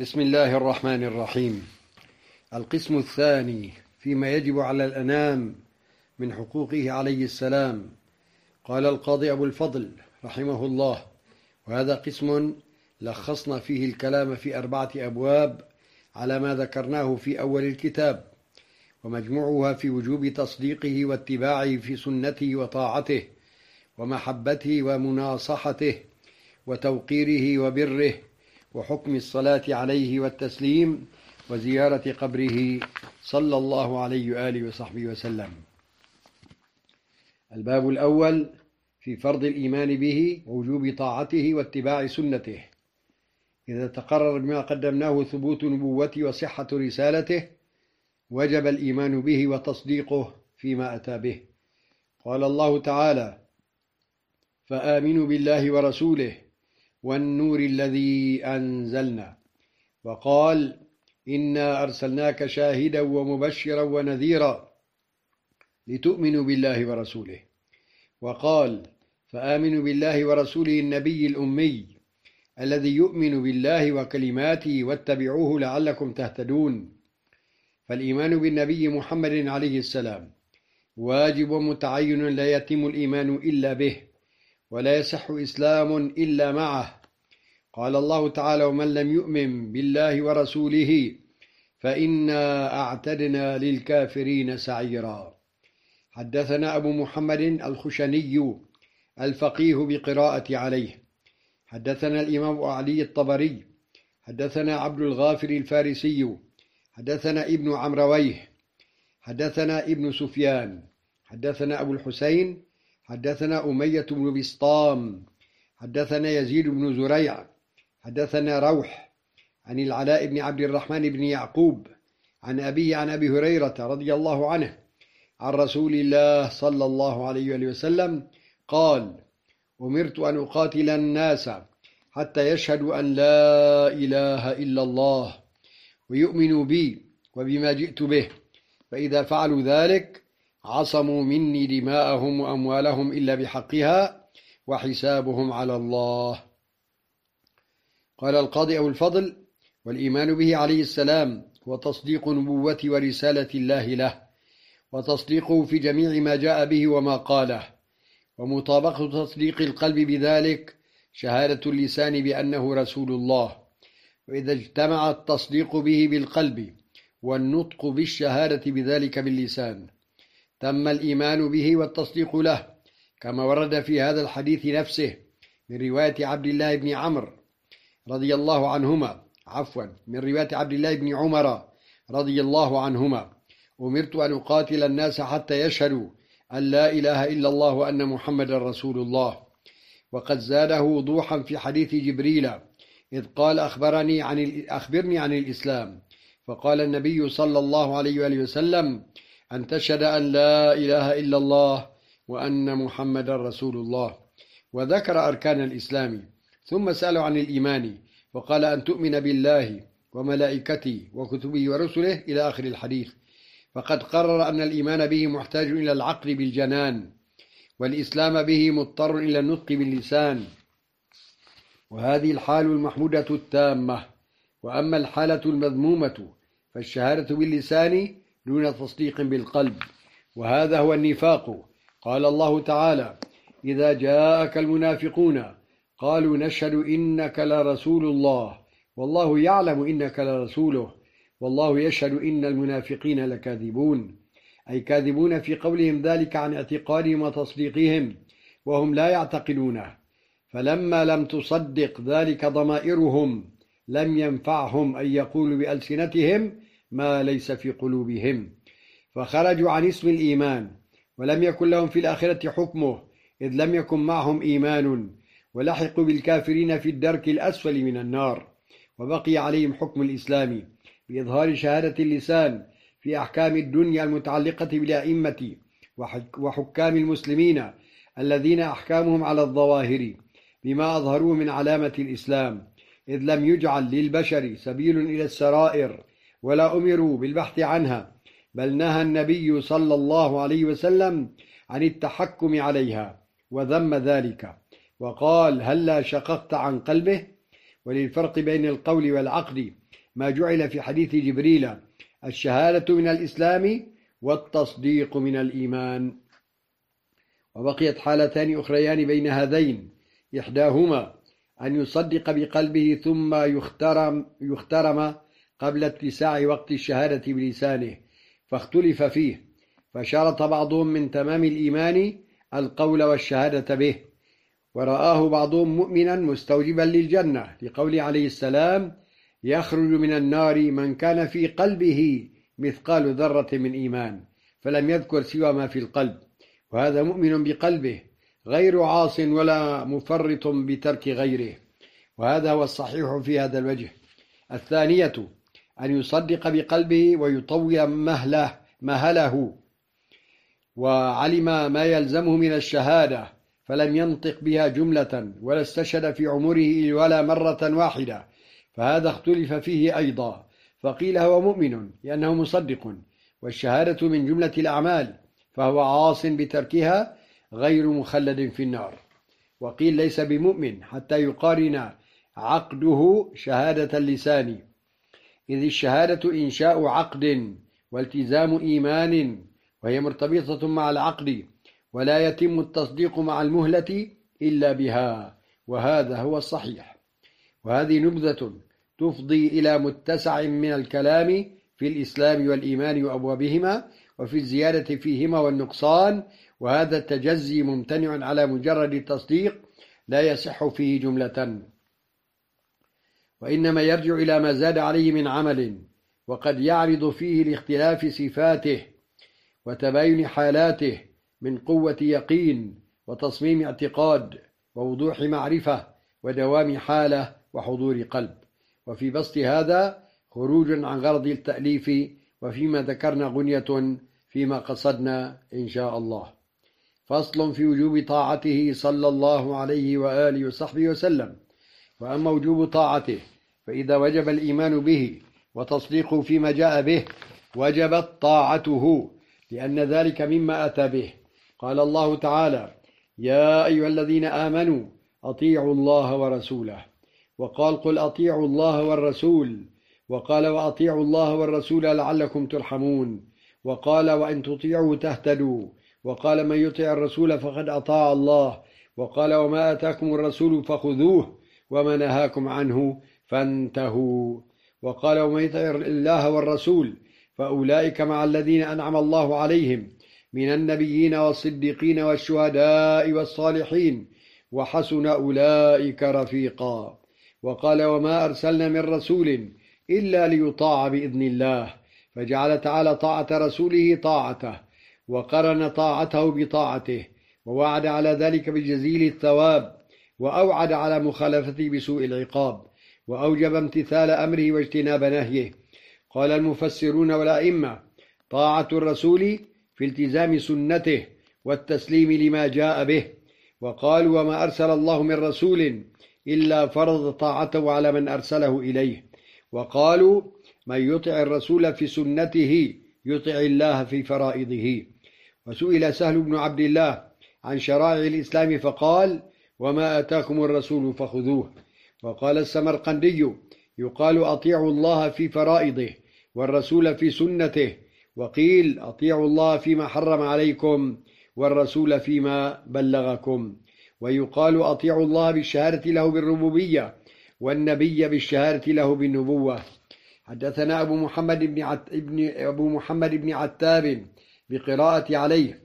بسم الله الرحمن الرحيم. القسم الثاني فيما يجب على الأنام من حقوقه عليه السلام. قال القاضي أبو الفضل رحمه الله وهذا قسم لخصنا فيه الكلام في أربعة أبواب على ما ذكرناه في أول الكتاب ومجموعها في وجوب تصديقه واتباعه في سنته وطاعته ومحبته ومناصحته وتوقيره وبره وحكم الصلاة عليه والتسليم وزيارة قبره صلى الله عليه وآله وصحبه وسلم. الباب الأول في فرض الإيمان به ووجوب طاعته واتباع سنته. إذا تقرر بما قدمناه ثبوت نبوته وصحة رسالته وجب الإيمان به وتصديقه فيما أتى به. قال الله تعالى فآمنوا بالله ورسوله والنور الذي أنزلنا. وقال إنا أرسلناك شاهدا ومبشرا ونذيرا لتؤمنوا بالله ورسوله. وقال فآمنوا بالله ورسوله النبي الأمي الذي يؤمن بالله وكلماته واتبعوه لعلكم تهتدون. فالإيمان بالنبي محمد عليه السلام واجب متعين لا يتم الإيمان إلا به. ولا يصح إسلام إلا معه. قال الله تعالى ومن لم يؤمن بالله ورسوله فإنا أعتدنا للكافرين سعيرا. حدثنا أبو محمد الخشني الفقيه بقراءة عليه. حدثنا الإمام علي الطبري. حدثنا عبد الغافر الفارسي. حدثنا ابن عمرويه. حدثنا ابن سفيان. حدثنا أبو الحسين حدثنا أمية بن بسطام حدثنا يزيد بن زريع حدثنا روح عن العلاء بن عبد الرحمن بن يعقوب عن أبيه عن أبي هريرة رضي الله عنه عن رسول الله صلى الله عليه وسلم قال أمرت أن أقاتل الناس حتى يشهدوا أن لا إله إلا الله ويؤمنوا بي وبما جئت به فإذا فعلوا ذلك عصموا مني دماءهم وأموالهم إلا بحقها وحسابهم على الله. قال القاضي أبو الفضل والإيمان به عليه السلام هو تصديق نبوة ورسالة الله له وتصديقه في جميع ما جاء به وما قاله ومطابقة تصديق القلب بذلك شهادة اللسان بأنه رسول الله. وإذا اجتمع التصديق به بالقلب والنطق بالشهادة بذلك باللسان تم الإيمان به والتصديق له كما ورد في هذا الحديث نفسه من رواية عبد الله بن عمرو رضي الله عنهما. عفوا من رواية عبد الله بن عمر رضي الله عنهما. أمرت أن أقاتل الناس حتى يشهدوا أن لا إله إلا الله وأن محمد رسول الله. وقد زاده وضوحا في حديث جبريل إذ قال أخبرني عن أخبرني عن الإسلام. فقال النبي صلى الله عليه وآله وسلم أن تشهد أن لا إله إلا الله وأن محمد رسول الله. وذكر أركان الإسلام ثم سألوا عن الإيمان وقال أن تؤمن بالله وملائكته وكتبه ورسله إلى آخر الحديث. فقد قرر أن الإيمان به محتاج إلى العقل بالجنان والإسلام به مضطر إلى النطق باللسان. وهذه الحال المحمودة التامة وأما الحالة المذمومة فالشهادة باللسان دون تصديق بالقلب. وهذا هو النفاق. قال الله تعالى إذا جاءك المنافقون قالوا نشهد إنك لرسول الله. والله يعلم إنك لرسوله. والله يشهد إن المنافقين لكاذبون. أي كاذبون في قولهم ذلك عن اعتقادهم وتصديقهم وهم لا يعتقدونه. فلما لم تصدق ذلك ضمائرهم لم ينفعهم أن يقولوا بألسنتهم ما ليس في قلوبهم. فخرجوا عن اسم الإيمان ولم يكن لهم في الآخرة حكمه إذ لم يكن معهم إيمان ولحقوا بالكافرين في الدرك الأسفل من النار. وبقي عليهم حكم الإسلام بإظهار شهادة اللسان في أحكام الدنيا المتعلقة بالأئمة وحكام المسلمين الذين أحكامهم على الظواهر بما أظهروه من علامة الإسلام إذ لم يجعل للبشر سبيل إلى السرائر ولا أمروا بالبحث عنها بل نهى النبي صلى الله عليه وسلم عن التحكم عليها وذم ذلك وقال هلا شققت عن قلبه؟ وللفرق بين القول والعقد ما جعل في حديث جبريل الشهادة من الإسلام والتصديق من الإيمان. وبقيت حالتان أخريان بين هذين إحداهما أن يصدق بقلبه ثم يخترم, يخترم قبل اتساع وقت الشهادة بلسانه فاختلف فيه فشرط بعضهم من تمام الإيمان القول والشهادة به. ورآه بعضهم مؤمنا مستوجبا للجنة لقول عليه السلام يخرج من النار من كان في قلبه مثقال ذرة من إيمان فلم يذكر سوى ما في القلب. وهذا مؤمن بقلبه غير عاص ولا مفرط بترك غيره. وهذا هو الصحيح في هذا الوجه. الثانية أن يصدق بقلبه ويطول مهله مهله. وعلم ما يلزمه من الشهادة فلم ينطق بها جملة ولا استشهد في عمره ولا مرة واحدة. فهذا اختلف فيه أيضا. فقيل هو مؤمن لأنه مصدق. والشهادة من جملة الأعمال فهو عاص بتركها غير مخلد في النار. وقيل ليس بمؤمن حتى يقارن عقده شهادة اللسان. إذ الشهادة إنشاء عقد والتزام إيمان وهي مرتبطة مع العقد ولا يتم التصديق مع المهلة إلا بها وهذا هو الصحيح. وهذه نبذة تفضي إلى متسع من الكلام في الإسلام والإيمان وأبوابهما وفي الزيادة فيهما والنقصان وهذا التجزي ممتنع على مجرد التصديق لا يصح فيه جملة. وإنما يرجع إلى ما زاد عليه من عمل وقد يعرض فيه لاختلاف صفاته وتباين حالاته من قوة يقين وتصميم اعتقاد ووضوح معرفة ودوام حالة وحضور قلب. وفي بسط هذا خروج عن غرض التأليف وفيما ذكرنا غنية فيما قصدنا إن شاء الله. فصل في وجوب طاعته صلى الله عليه وآله وصحبه وسلم. وأما وجوب طاعته فإذا وجب الإيمان به وتصديقه فيما جاء به وجبت طاعته لأن ذلك مما أتى به. قال الله تعالى يا أيها الذين آمنوا أطيعوا الله ورسوله. وقال قل أطيعوا الله والرسول. وقال وأطيعوا الله والرسول لعلكم ترحمون. وقال وإن تطيعوا تهتدوا. وقال من يطع الرسول فقد أطاع الله. وقال وما آتاكم الرسول فخذوه وما نهاكم عنه. فانتهوا. وقال ومن يطع الله والرسول فأولئك مع الذين أنعم الله عليهم من النبيين والصديقين والشهداء والصالحين وحسن أولئك رفيقا. وقال وما أرسلنا من رسول إلا ليطاع بإذن الله فجعل تعالى طاعة رسوله طاعته وقرن طاعته بطاعته ووعد على ذلك بجزيل الثواب وأوعد على مخالفته بسوء العقاب. وأوجب امتثال أمره واجتناب نهيه. قال المفسرون والأئمة طاعة الرسول في التزام سنته والتسليم لما جاء به. وقالوا وما أرسل الله من رسول إلا فرض طاعته على من أرسله إليه. وقالوا من يطع الرسول في سنته يطع الله في فرائضه. وسئل سهل بن عبد الله عن شرائع الإسلام فقال وما آتاكم الرسول فخذوه. وقال السمرقندي يقال أطيعوا الله في فرائضه والرسول في سنته وقيل أطيعوا الله فيما حرم عليكم والرسول فيما بلغكم ويقال أطيعوا الله بالشهادة له بالربوبية والنبي بالشهادة له بالنبوة. حدثنا أبو محمد بن, عت... ابن أبو محمد بن عتاب بقراءة عليه.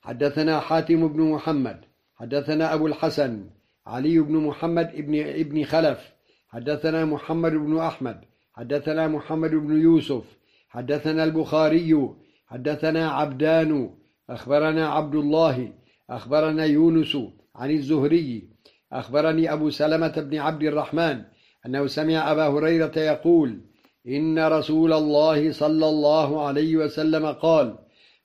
حدثنا حاتم بن محمد. حدثنا أبو الحسن. علي بن محمد ابن ابن خلف. حدثنا محمد بن أحمد. حدثنا محمد بن يوسف. حدثنا البخاري. حدثنا عبدان. أخبرنا عبد الله. أخبرنا يونس عن الزهري. أخبرني أبو سلمة بن عبد الرحمن أنه سمع أبا هريرة يقول إن رسول الله صلى الله عليه وسلم قال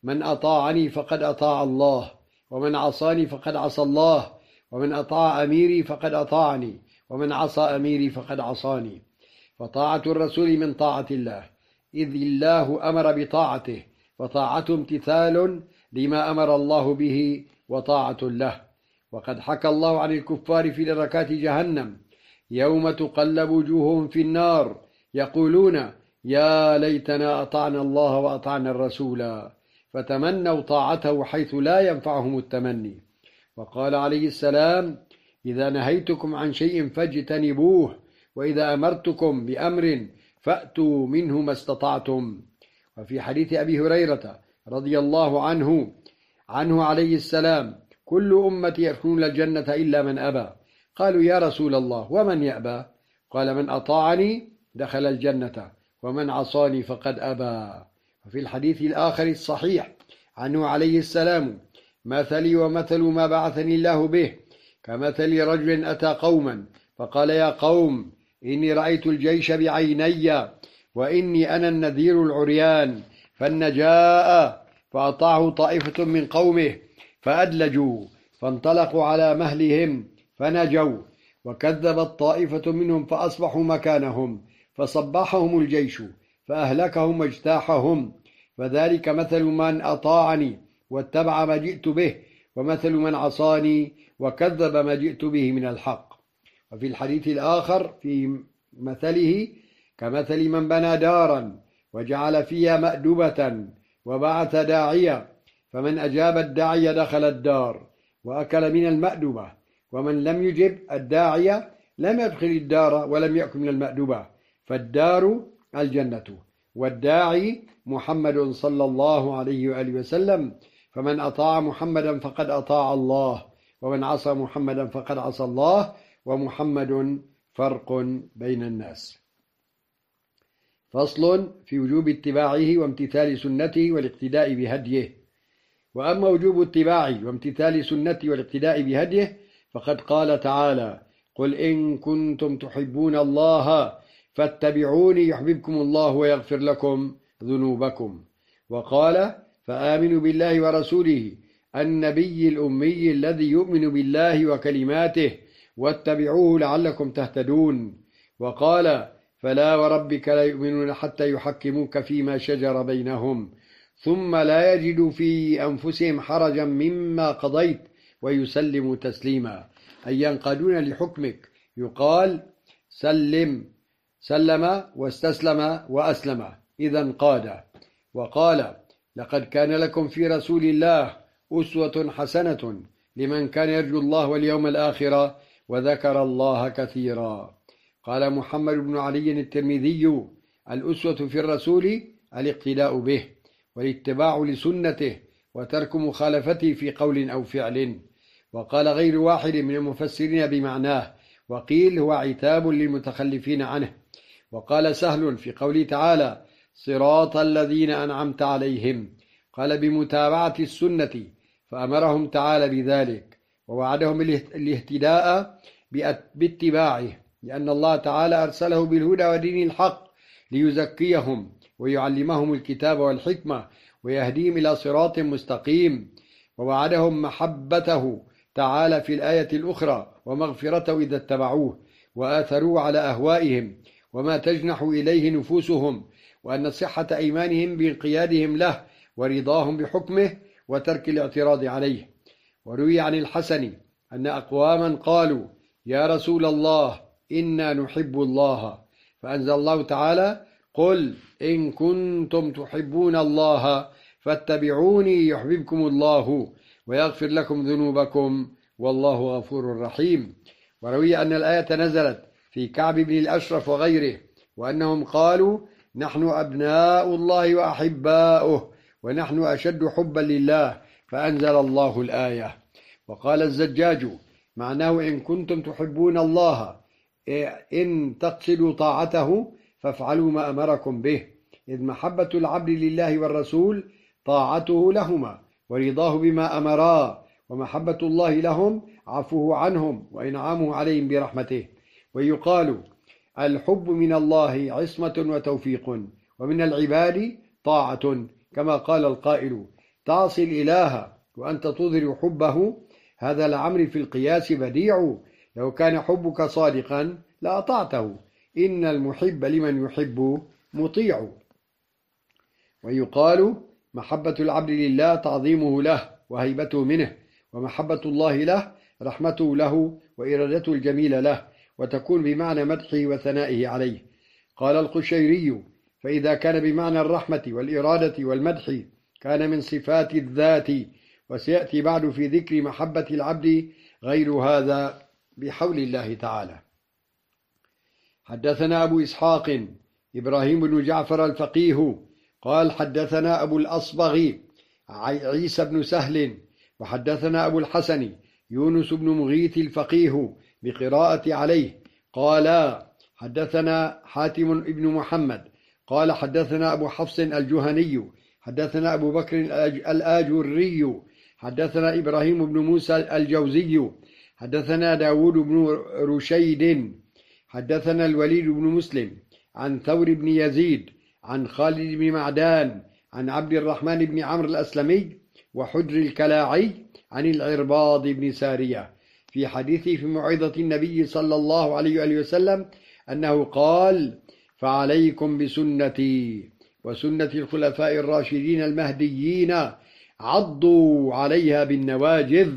من أطاعني فقد أطاع الله ومن عصاني فقد عصى الله ومن أطاع أميري فقد أطاعني ومن عصى أميري فقد عصاني. فطاعة الرسول من طاعة الله إذ الله أمر بطاعته فطاعته امتثال لما أمر الله به وطاعة له. وقد حكى الله عن الكفار في دركات جهنم يوم تقلب وجوههم في النار يقولون يا ليتنا أطعنا الله وأطعنا الرسول فتمنوا طاعته حيث لا ينفعهم التمني. وقال عليه السلام إذا نهيتكم عن شيء فاجتنبوه وإذا أمرتكم بأمر فأتوا منه ما استطعتم. وفي حديث أبي هريرة رضي الله عنه عنه عليه السلام كل أمتي يدخلون الجنة إلا من أبى. قالوا يا رسول الله ومن يأبى؟ قال من أطاعني دخل الجنة ومن عصاني فقد أبى. وفي الحديث الآخر الصحيح عنه عليه السلام مثلي ومثل ما بعثني الله به كمثل رجل أتى قوما فقال يا قوم إني رأيت الجيش بعيني وإني أنا النذير العريان فالنجاء فأطاعه طائفة من قومه فأدلجوا فانطلقوا على مهلهم فنجوا وكذبت طائفة منهم فأصبحوا مكانهم فصبحهم الجيش فأهلكهم واجتاحهم فذلك مثل من أطاعني. واتبع ما جئت به ومثل من عصاني وكذب ما جئت به من الحق. وفي الحديث الآخر في مثله كمثل من بنى دارا وجعل فيها مأدبة وبعث داعيا فمن أجاب الداعي دخل الدار وأكل من المأدبة ومن لم يجب الداعية لم يدخل الدار ولم يأكل من المأدبة فالدار الجنة. والداعي محمد صلى الله عليه وآله وسلم فمن أطاع محمدا فقد أطاع الله ومن عصى محمدا فقد عصى الله ومحمد فرق بين الناس. فصل في وجوب اتباعه وامتثال سنته والاقتداء بهديه. وأما وجوب اتباعه وامتثال سنته والاقتداء بهديه فقد قال تعالى قل إن كنتم تحبون الله فاتبعوني يحببكم الله ويغفر لكم ذنوبكم وقال فآمنوا بالله ورسوله النبي الأمي الذي يؤمن بالله وكلماته واتبعوه لعلكم تهتدون. وقال فلا وربك لا يؤمنون حتى يحكموك فيما شجر بينهم ثم لا يجدوا في أنفسهم حرجا مما قضيت ويسلموا تسليما. أي ينقادون لحكمك. يقال سلم سلم واستسلم وأسلم. إذا انقاد وقال لقد كان لكم في رسول الله أسوة حسنة لمن كان يرجو الله واليوم الآخر وذكر الله كثيرا. قال محمد بن علي الترمذي الأسوة في الرسول الاقتداء به والاتباع لسنته وترك مخالفته في قول أو فعل. وقال غير واحد من المفسرين بمعناه وقيل هو عتاب للمتخلفين عنه. وقال سهل في قوله تعالى صراط الذين أنعمت عليهم. قال بمتابعة السنة فأمرهم تعالى بذلك ووعدهم الاهتداء باتباعه لأن الله تعالى أرسله بالهدى ودين الحق ليزكيهم ويعلمهم الكتاب والحكمة ويهديهم إلى صراط مستقيم. ووعدهم محبته تعالى في الآية الأخرى ومغفرته إذا اتبعوه وآثروا على أهوائهم وما تجنح إليه نفوسهم وأن صحة أيمانهم بانقيادهم له ورضاهم بحكمه وترك الاعتراض عليه. وروي عن الحسن أن أقواما قالوا يا رسول الله إنا نحب الله. فأنزل الله تعالى قل إن كنتم تحبون الله فاتبعوني يحببكم الله ويغفر لكم ذنوبكم والله غفور رحيم. وروي أن الآية نزلت في كعب بن الأشرف وغيره وأنهم قالوا نحن أبناء الله وأحباؤه ونحن أشد حبا لله فأنزل الله الآية. وقال الزجاج معناه إن كنتم تحبون الله إن تقصدوا طاعته فافعلوا ما أمركم به. إذ محبة العبد لله والرسول طاعته لهما ورضاه بما أمرا ومحبة الله لهم عفوه عنهم وإنعامه عليهم برحمته. ويقال الحب من الله عصمة وتوفيق ومن العباد طاعة كما قال القائل تعصي الإله وأنت تظهر حبه هذا العمر في القياس بديع. لو كان حبك صادقا لأطعته إن المحب لمن يحب مطيع. ويقال محبة العبد لله تعظيمه له وهيبته منه ومحبة الله له رحمته له وإرادته الجميلة له. وتكون بمعنى مدحه وثنائه عليه. قال القشيري فإذا كان بمعنى الرحمة والإرادة والمدح كان من صفات الذات وسيأتي بعد في ذكر محبة العبد غير هذا بحول الله تعالى. حدثنا أبو إسحاق إبراهيم بن جعفر الفقيه قال حدثنا أبو الأصبغ عيسى بن سهل وحدثنا أبو الحسن يونس بن مغيث الفقيه بقراءة عليه. قال حدثنا حاتم بن محمد. قال حدثنا أبو حفص الجهني. حدثنا أبو بكر الآجري حدثنا إبراهيم بن موسى الجوزي. حدثنا داود بن رشيد. حدثنا الوليد بن مسلم عن ثور بن يزيد عن خالد بن معدان عن عبد الرحمن بن عمرو الأسلمي وحجر الكلاعي عن العرباض بن سارية. في حديثه في موعظة النبي صلى الله عليه وآله وسلم أنه قال فعليكم بسنتي وسنة الخلفاء الراشدين المهديين عضوا عليها بالنواجذ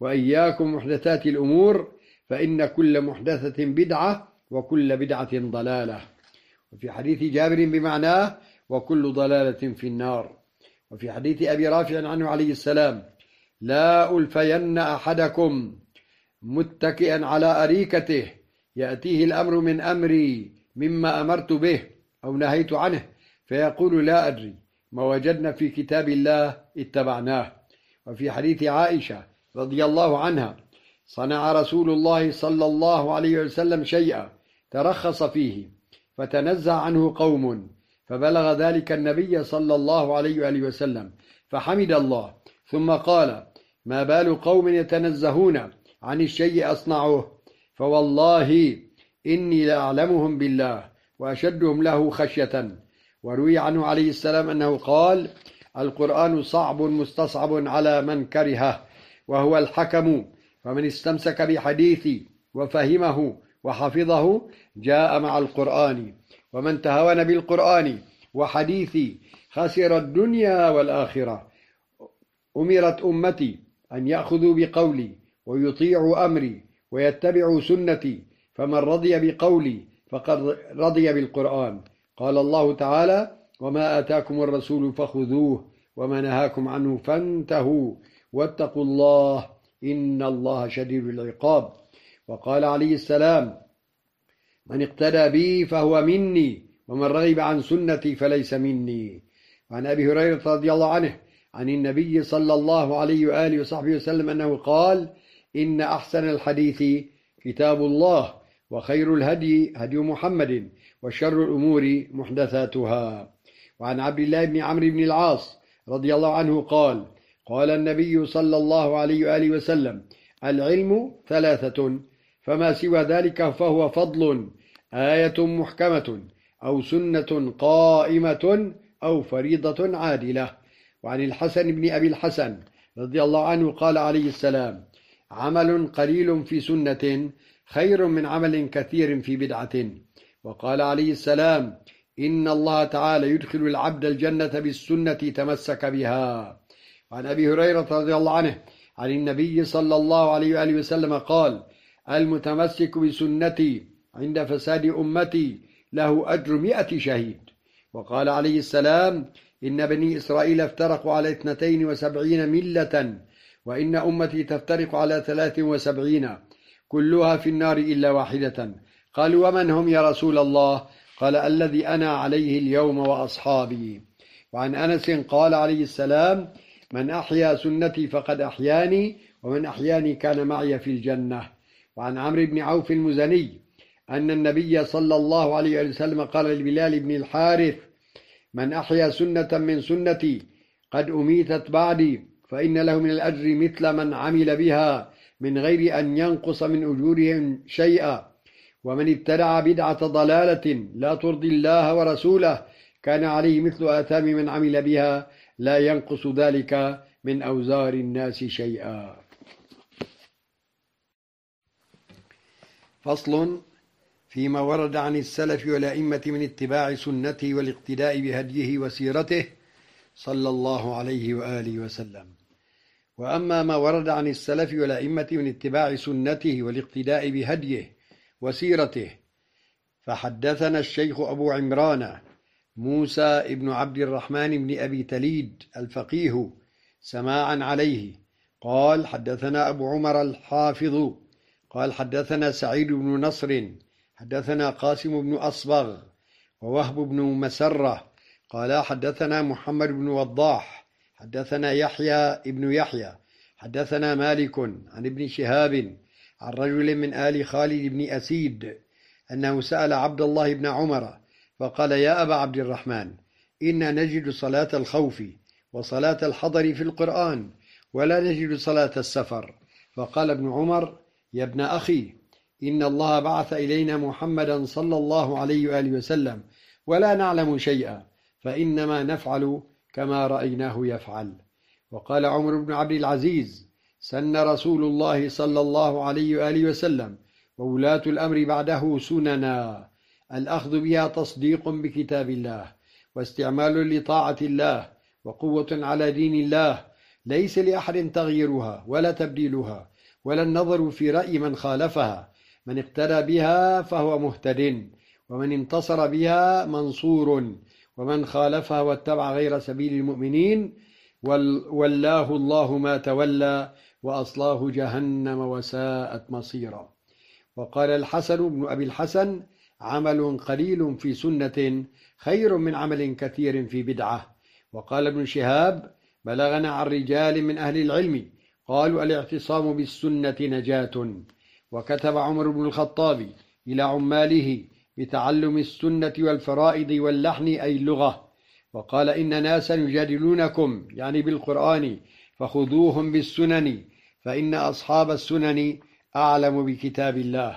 وإياكم محدثات الأمور فإن كل محدثة بدعة وكل بدعة ضلالة. وفي حديث جابر بمعناه وكل ضلالة في النار. وفي حديث أبي رافع عنه عليه السلام لا ألفين أحدكم متكئا على أريكته. يأتيه الأمر من أمري مما أمرت به أو نهيت عنه. فيقول لا أدري ما وجدنا في كتاب الله اتبعناه. وفي حديث عائشة رضي الله عنها صنع رسول الله صلى الله عليه وسلم شيئا ترخص فيه فتنزع عنه قوم فبلغ ذلك النبي صلى الله عليه وآله وسلم فحمد الله. ثم قال ما بال قوم يتنزهون؟ عن الشيء أصنعه فوالله إني لأعلمهم بالله وأشدهم له خشية. وروي عنه عليه السلام أنه قال القرآن صعب مستصعب على من كرهه وهو الحكم فمن استمسك بحديثي وفهمه وحفظه جاء مع القرآن ومن تهون بالقرآن وحديثي خسر الدنيا والآخرة. أمرت أمتي أن يأخذوا بقولي ويطيعوا أمري ويتبعوا سنتي فمن رضي بقولي فقد رضي بالقرآن. قال الله تعالى وما آتاكم الرسول فخذوه وما نهاكم عنه فانتهوا واتقوا الله إن الله شديد العقاب. وقال عليه السلام من اقتدى بي فهو مني ومن رغب عن سنتي فليس مني. وعن أبي هريرة رضي الله عنه عن النبي صلى الله عليه وآله وصحبه وسلم أنه قال إن أحسن الحديث كتاب الله وخير الهدي هدي محمد وشر الأمور محدثاتها. وعن عبد الله بن عمرو بن العاص رضي الله عنه قال قال النبي صلى الله عليه وآله وسلم العلم ثلاثة فما سوى ذلك فهو فضل آية محكمة أو سنة قائمة أو فريضة عادلة. وعن الحسن بن أبي الحسن رضي الله عنه قال عليه السلام عمل قليل في سنة خير من عمل كثير في بدعة. وقال عليه السلام إن الله تعالى يدخل العبد الجنة بالسنة تمسك بها. وعن أبي هريرة رضي الله عنه عن النبي صلى الله عليه وآله وسلم قال المتمسك بسنتي عند فساد أمتي له أجر مئة شهيد. وقال عليه السلام إن بني إسرائيل افترقوا على اثنتين وسبعين ملة وإن أمتي تفترق على ثلاث وسبعين كلها في النار إلا واحدة. قالوا ومن هم يا رسول الله؟ قال الذي أنا عليه اليوم وأصحابي. وعن أنس قال عليه السلام من أحيا سنتي فقد أحياني ومن أحياني كان معي في الجنة. وعن عمرو بن عوف المزني أن النبي صلى الله عليه وسلم قال لبلال بن الحارث من أحيا سنة من سنتي قد أميتت بعدي فإن له من الأجر مثل من عمل بها من غير أن ينقص من أجورهم شيئا. ومن ابتدع بدعة ضلالة لا ترضي الله ورسوله كان عليه مثل آثام من عمل بها لا ينقص ذلك من أوزار الناس شيئا. فصل فيما ورد عن السلف والأئمة من اتباع سنته والاقتداء بهديه وسيرته صلى الله عليه وآله وسلم. وأما ما ورد عن السلف والأئمة من اتباع سنته والاقتداء بهديه وسيرته فحدثنا الشيخ أبو عمران موسى ابن عبد الرحمن بن أبي تليد الفقيه سماعا عليه. قال حدثنا أبو عمر الحافظ. قال حدثنا سعيد بن نصر. حدثنا قاسم بن أصبغ ووهب بن مسرة. قال حدثنا محمد بن وضاح حدثنا يحيى ابن يحيى حدثنا مالك عن ابن شهاب عن رجل من آل خالد بن أسيد أنه سأل عبد الله بن عمر فقال يا أبا عبد الرحمن إنا نجد صلاة الخوف وصلاة الحضر في القرآن ولا نجد صلاة السفر. فقال ابن عمر يا ابن أخي إن الله بعث إلينا محمدا صلى الله عليه وآله وسلم ولا نعلم شيئا فإنما نفعل كما رأيناه يفعل. وقال عمر بن عبد العزيز سن رسول الله صلى الله عليه وآله وسلم وولاة الأمر بعده سننا الأخذ بها تصديق بكتاب الله واستعمال لطاعة الله وقوة على دين الله ليس لأحد تغييرها ولا تبديلها ولا النظر في رأي من خالفها من اقتدى بها فهو مهتد ومن انتصر بها منصور ومن خالفها واتبع غير سبيل المؤمنين ولاه الله ما تولى وأصلاه جهنم وساءت مصيرا. وقال الحسن بن أبي الحسن عمل قليل في سنة خير من عمل كثير في بدعة. وقال ابن شهاب بلغنا عن رجال من أهل العلم قالوا الاعتصام بالسنة نجاة. وكتب عمر بن الخطاب إلى عماله بتعلم السنة والفرائض واللحن أي اللغة. وقال إن ناسا يجادلونكم يعني بالقرآن فخذوهم بالسنن فإن أصحاب السنن أعلم بكتاب الله.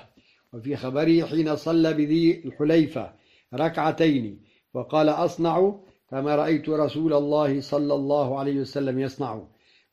وفي خبره حين صلى بذي الحليفة ركعتين وقال أصنع كما رأيت رسول الله صلى الله عليه وسلم يصنع.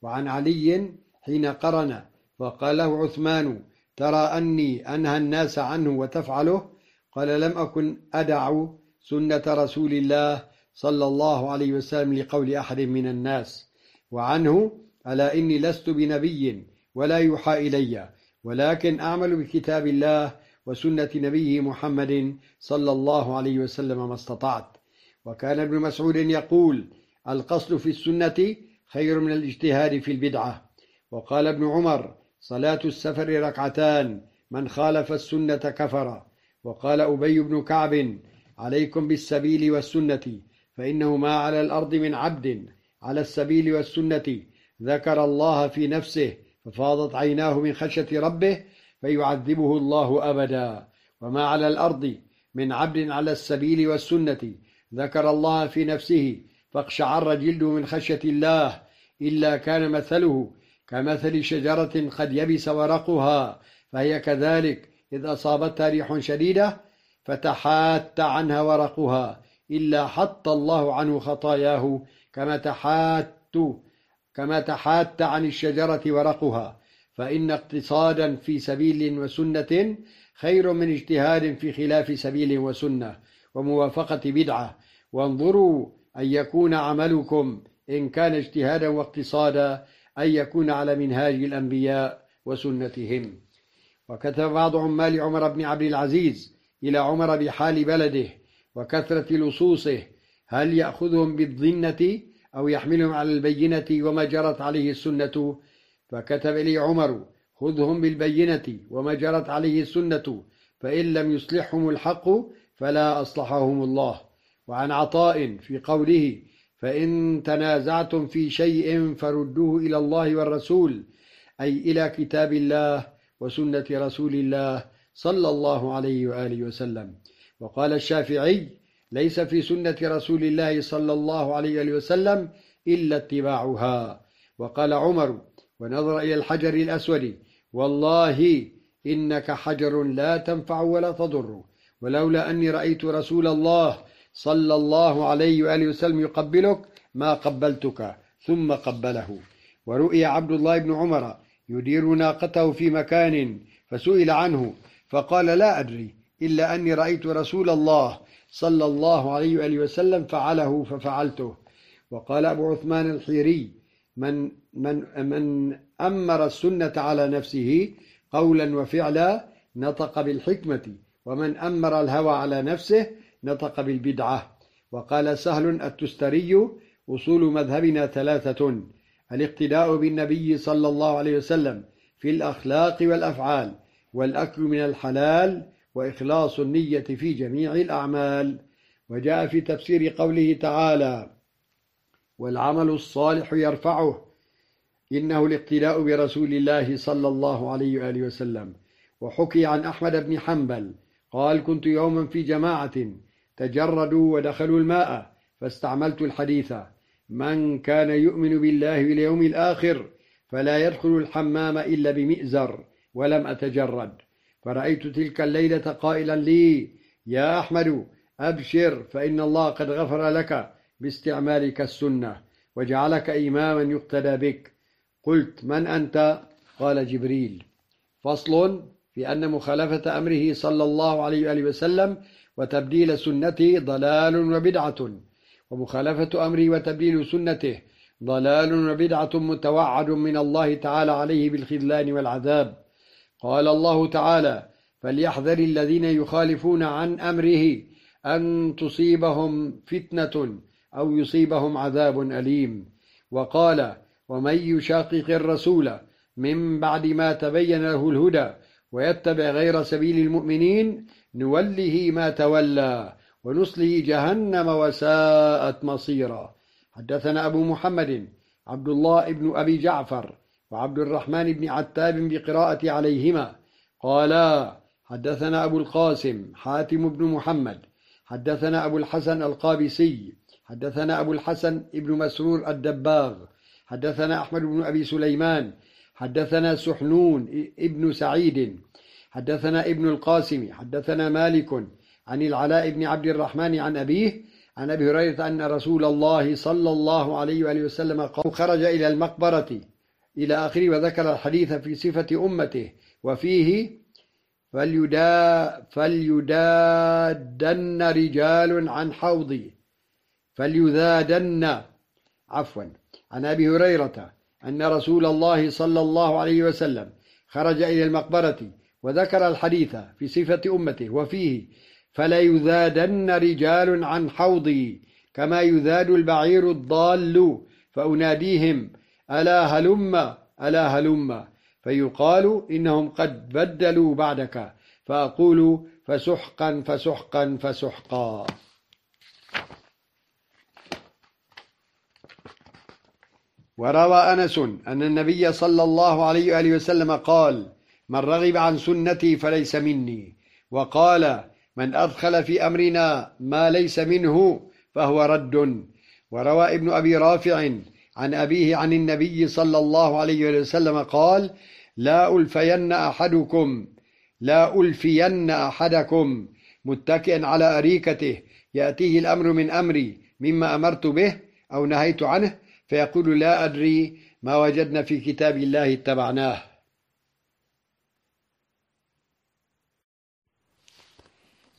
وعن علي حين قرن وقال له عثمان ترى أني أنهى الناس عنه وتفعله قال لم أكن أدع سنة رسول الله صلى الله عليه وسلم لقول أحد من الناس. وعنه ألا إني لست بنبي ولا يوحى إلي ولكن أعمل بكتاب الله وسنة نبيه محمد صلى الله عليه وسلم ما استطعت. وكان ابن مسعود يقول القصد في السنة خير من الاجتهاد في البدعة. وقال ابن عمر صلاة السفر ركعتان من خالف السنة كفر. وقال أبي بن كعب عليكم بالسبيل والسنة فإنه ما على الأرض من عبد على السبيل والسنة. ذكر الله في نفسه ففاضت عيناه من خشية ربه فيعذبه الله أبدا. وما على الأرض من عبد على السبيل والسنة. ذكر الله في نفسه فاقشعر جلده من خشية الله إلا كان مثله كمثل شجرة قد يبس ورقها فهي كذلك. إذ أصابتها ريح شديدة فتحات عنها ورقها إلا حط الله عنه خطاياه كما تحات كما تحات عن الشجرة ورقها. فإن اقتصادا في سبيل وسنة خير من اجتهاد في خلاف سبيل وسنة وموافقة بدعة. وانظروا أن يكون عملكم إن كان اجتهادا واقتصادا أن يكون على منهاج الأنبياء وسنتهم. وكتب بعض عمال عمر بن عبد العزيز إلى عمر بحال بلده وكثرة لصوصه. هل يأخذهم بالظنة أو يحملهم على البينة وما جرت عليه السنة؟ فكتب لي عمر خذهم بالبينة وما جرت عليه السنة فإن لم يصلحهم الحق فلا أصلحهم الله. وعن عطاء في قوله فإن تنازعتم في شيء فردوه إلى الله والرسول أي إلى كتاب الله وسنة رسول الله صلى الله عليه وآله وسلم. وقال الشافعي ليس في سنة رسول الله صلى الله عليه وآله وسلم إلا اتباعها. وقال عمر ونظر إلى الحجر الأسود والله إنك حجر لا تنفع ولا تضر. ولولا أني رأيت رسول الله صلى الله عليه وآله وسلم يقبلك ما قبلتك ثم قبله. ورؤي عبد الله بن عمر يدير ناقته في مكان فسئل عنه فقال لا أدري إلا أني رأيت رسول الله صلى الله عليه وآله وسلم فعله ففعلته. وقال أبو عثمان الحيري من من من أمر السنة على نفسه قولا وفعلا نطق بالحكمة ومن أمر الهوى على نفسه نطق بالبدعة. وقال سهل التستري أصول مذهبنا ثلاثة. الاقتداء بالنبي صلى الله عليه وسلم في الأخلاق والأفعال والأكل من الحلال وإخلاص النية في جميع الأعمال. وجاء في تفسير قوله تعالى والعمل الصالح يرفعه. إنه الاقتداء برسول الله صلى الله عليه وآله وسلم. وحكي عن أحمد بن حنبل قال كنت يوما في جماعة تجردوا ودخلوا الماء فاستعملت الحديث من كان يؤمن بالله واليوم الآخر فلا يدخل الحمام إلا بمئزر ولم أتجرد. فرأيت تلك الليلة قائلا لي يا أحمد أبشر فإن الله قد غفر لك باستعمالك السنة وجعلك إماما يقتدى بك. قلت من أنت؟ قال جبريل. فصل في أن مخالفة أمره صلى الله عليه وآله وسلم وتبديل سنته ضلال وبدعة. ومخالفة أمره وتبديل سنته ضلال وبدعة متوعد من الله تعالى عليه بالخذلان والعذاب. قال الله تعالى فليحذر الذين يخالفون عن أمره أن تصيبهم فتنة أو يصيبهم عذاب أليم. وقال ومن يشاقق الرسول من بعد ما تبين له الهدى ويتبع غير سبيل المؤمنين نوله ما تولى. ونصله جهنم وساءت مصيرا. حدثنا أبو محمد عبد الله بن أبي جعفر وعبد الرحمن بن عتاب بقراءة عليهما. قالا حدثنا أبو القاسم حاتم بن محمد. حدثنا أبو الحسن القابسي. حدثنا أبو الحسن ابن مسرور الدباغ. حدثنا أحمد بن أبي سليمان. حدثنا سحنون ابن سعيد. حدثنا ابن القاسم. حدثنا مالك. عن العلاء بن عبد الرحمن عن أبيه عن أبي هريرة أن رسول الله صلى الله عليه وآله وسلم قال خرج إلى المقبرة إلى آخره وذكر الحديث في صفة أمته وفيه فليدا فليدادن رجال عن حوضي فليذادن عفوا عن أبي هريرة أن رسول الله صلى الله عليه وسلم خرج إلى المقبرة وذكر الحديث في صفة أمته وفيه فلا يذادن رجال عن حوضي كما يذاد البعير الضال فأناديهم ألا هلم؟ ألا هلم؟ فيقال إنهم قد بدلوا بعدك. فأقول فسحقا فسحقا فسحقا. وروى أنس أن النبي صلى الله عليه وآله وسلم قال من رغب عن سنتي فليس مني. وقال من أدخل في أمرنا ما ليس منه فهو رد. وروى ابن أبي رافع عن أبيه عن النبي صلى الله عليه وسلم قال لا ألفين أحدكم لا ألفين أحدكم متكئا على أريكته يأتيه الأمر من أمري مما أمرت به أو نهيت عنه فيقول لا أدري ما وجدنا في كتاب الله اتبعناه.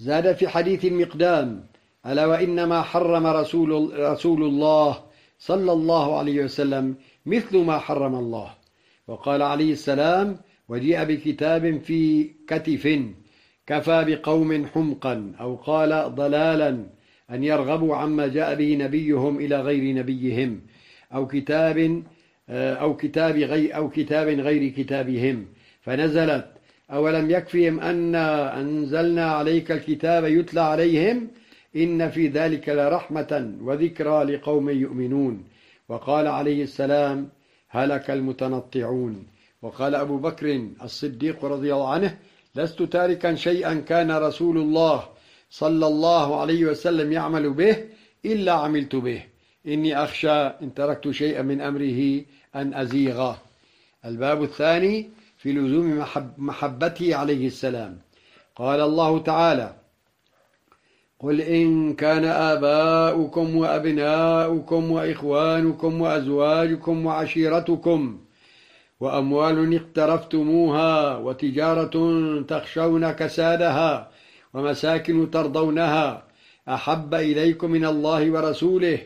زاد في حديث المقدام ألا وإنما حرم رسول, رسول الله صلى الله عليه وسلم مثل ما حرم الله. وقال عليه السلام وجيء بكتاب في كتف كفى بقوم حمقا أو قال ضلالا أن يرغبوا عما جاء به نبيهم إلى غير نبيهم أو كتاب أو كتاب غير أو كتاب غير كتابهم فنزلت أولم يكفهم أن أنزلنا عليك الكتاب يتلى عليهم؟ إن في ذلك لرحمة وذكرى لقوم يؤمنون. وقال عليه السلام هلك المتنطعون. وقال أبو بكر الصديق رضي الله عنه لست تاركا شيئا كان رسول الله صلى الله عليه وسلم يعمل به إلا عملت به. إني أخشى إن تركت شيئا من أمره أن أزيغ الباب الثاني في لزوم محب محبته عليه السلام. قال الله تعالى قل إن كان آباؤكم وأبناؤكم وإخوانكم وأزواجكم وعشيرتكم وأموال اقترفتموها وتجارة تخشون كسادها ومساكن ترضونها أحب إليكم من الله ورسوله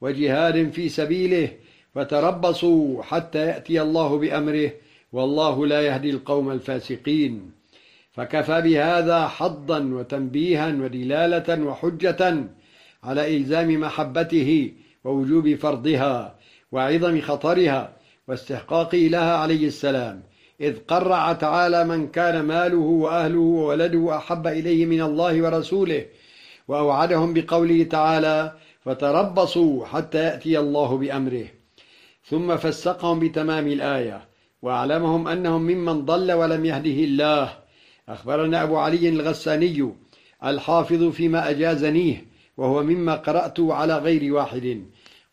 وجهاد في سبيله فتربصوا حتى يأتي الله بأمره والله لا يهدي القوم الفاسقين. فكفى بهذا حظا وتنبيها ودلالة وحجة على إلزام محبته ووجوب فرضها وعظم خطرها واستحقاقه لها عليه السلام. إذ قرع تعالى من كان ماله وأهله وولده أحب إليه من الله ورسوله وأوعدهم بقوله تعالى فتربصوا حتى يأتي الله بأمره ثم فسقهم بتمام الآية. وأعلمهم أنهم ممن ضل ولم يهده الله. أخبرنا أبو علي الغساني الحافظ فيما أجازنيه وهو مما قرأت على غير واحد.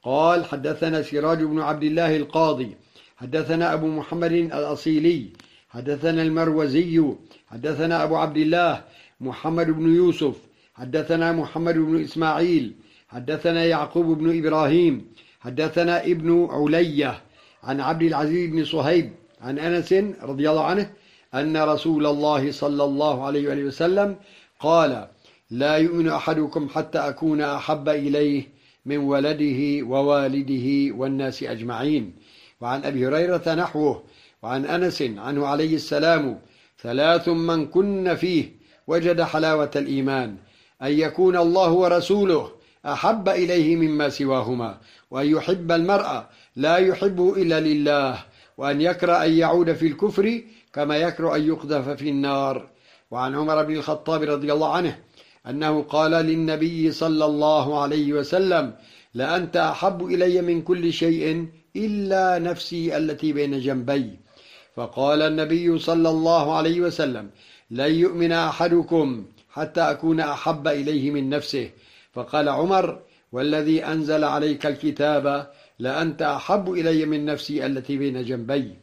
قال حدثنا سراج بن عبد الله القاضي حدثنا أبو محمد الأصيلي حدثنا المروزي حدثنا أبو عبد الله محمد بن يوسف حدثنا محمد بن إسماعيل حدثنا يعقوب بن إبراهيم حدثنا ابن علية عن عبد العزيز بن صهيب عن أنس رضي الله عنه أن رسول الله صلى الله عليه وآله وسلم قال لا يؤمن أحدكم حتى أكون أحب إليه من ولده ووالده والناس أجمعين. وعن أبي هريرة نحوه وعن أنس عنه عليه السلام ثلاث من كن فيه وجد حلاوة الإيمان أن يكون الله ورسوله أحب إليه مما سواهما وأن يحب المرأة لا يحبه إلا لله وأن يكره أن يعود في الكفر كما يكره أن يقذف في النار. وعن عمر بن الخطاب رضي الله عنه أنه قال للنبي صلى الله عليه وسلم لأنت أحب إلي من كل شيء إلا نفسي التي بين جنبي. فقال النبي صلى الله عليه وسلم لن يؤمن أحدكم حتى أكون أحب إليه من نفسه. فقال عمر والذي أنزل عليك الكتاب لأنت أحب إلي من نفسي التي بين جنبي.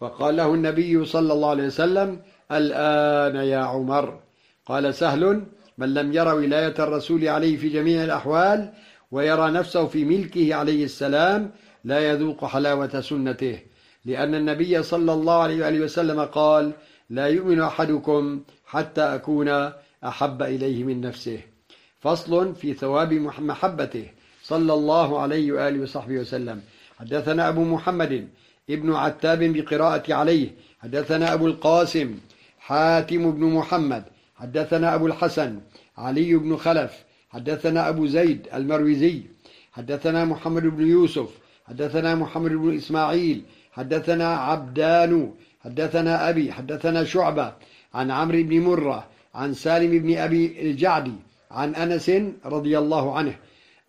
فقال له النبي صلى الله عليه وسلم الآن يا عمر. قال سهل من لم ير ولاية الرسول عليه في جميع الأحوال ويرى نفسه في ملكه عليه السلام لا يذوق حلاوة سنته. لأن النبي صلى الله عليه وآله وسلم قال لا يؤمن أحدكم حتى أكون أحب إليه من نفسه. فصل في ثواب محبته. صلى الله عليه وآله وصحبه وسلم. حدثنا أبو محمد ابن عتاب بقراءة عليه. حدثنا أبو القاسم حاتم بن محمد. حدثنا أبو الحسن علي بن خلف. حدثنا أبو زيد المروزي. حدثنا محمد بن يوسف. حدثنا محمد بن إسماعيل. حدثنا عبدان. حدثنا أبي. حدثنا شعبة. عن عمرو بن مرة. عن سالم بن أبي الجعدي. عن أنس رضي الله عنه.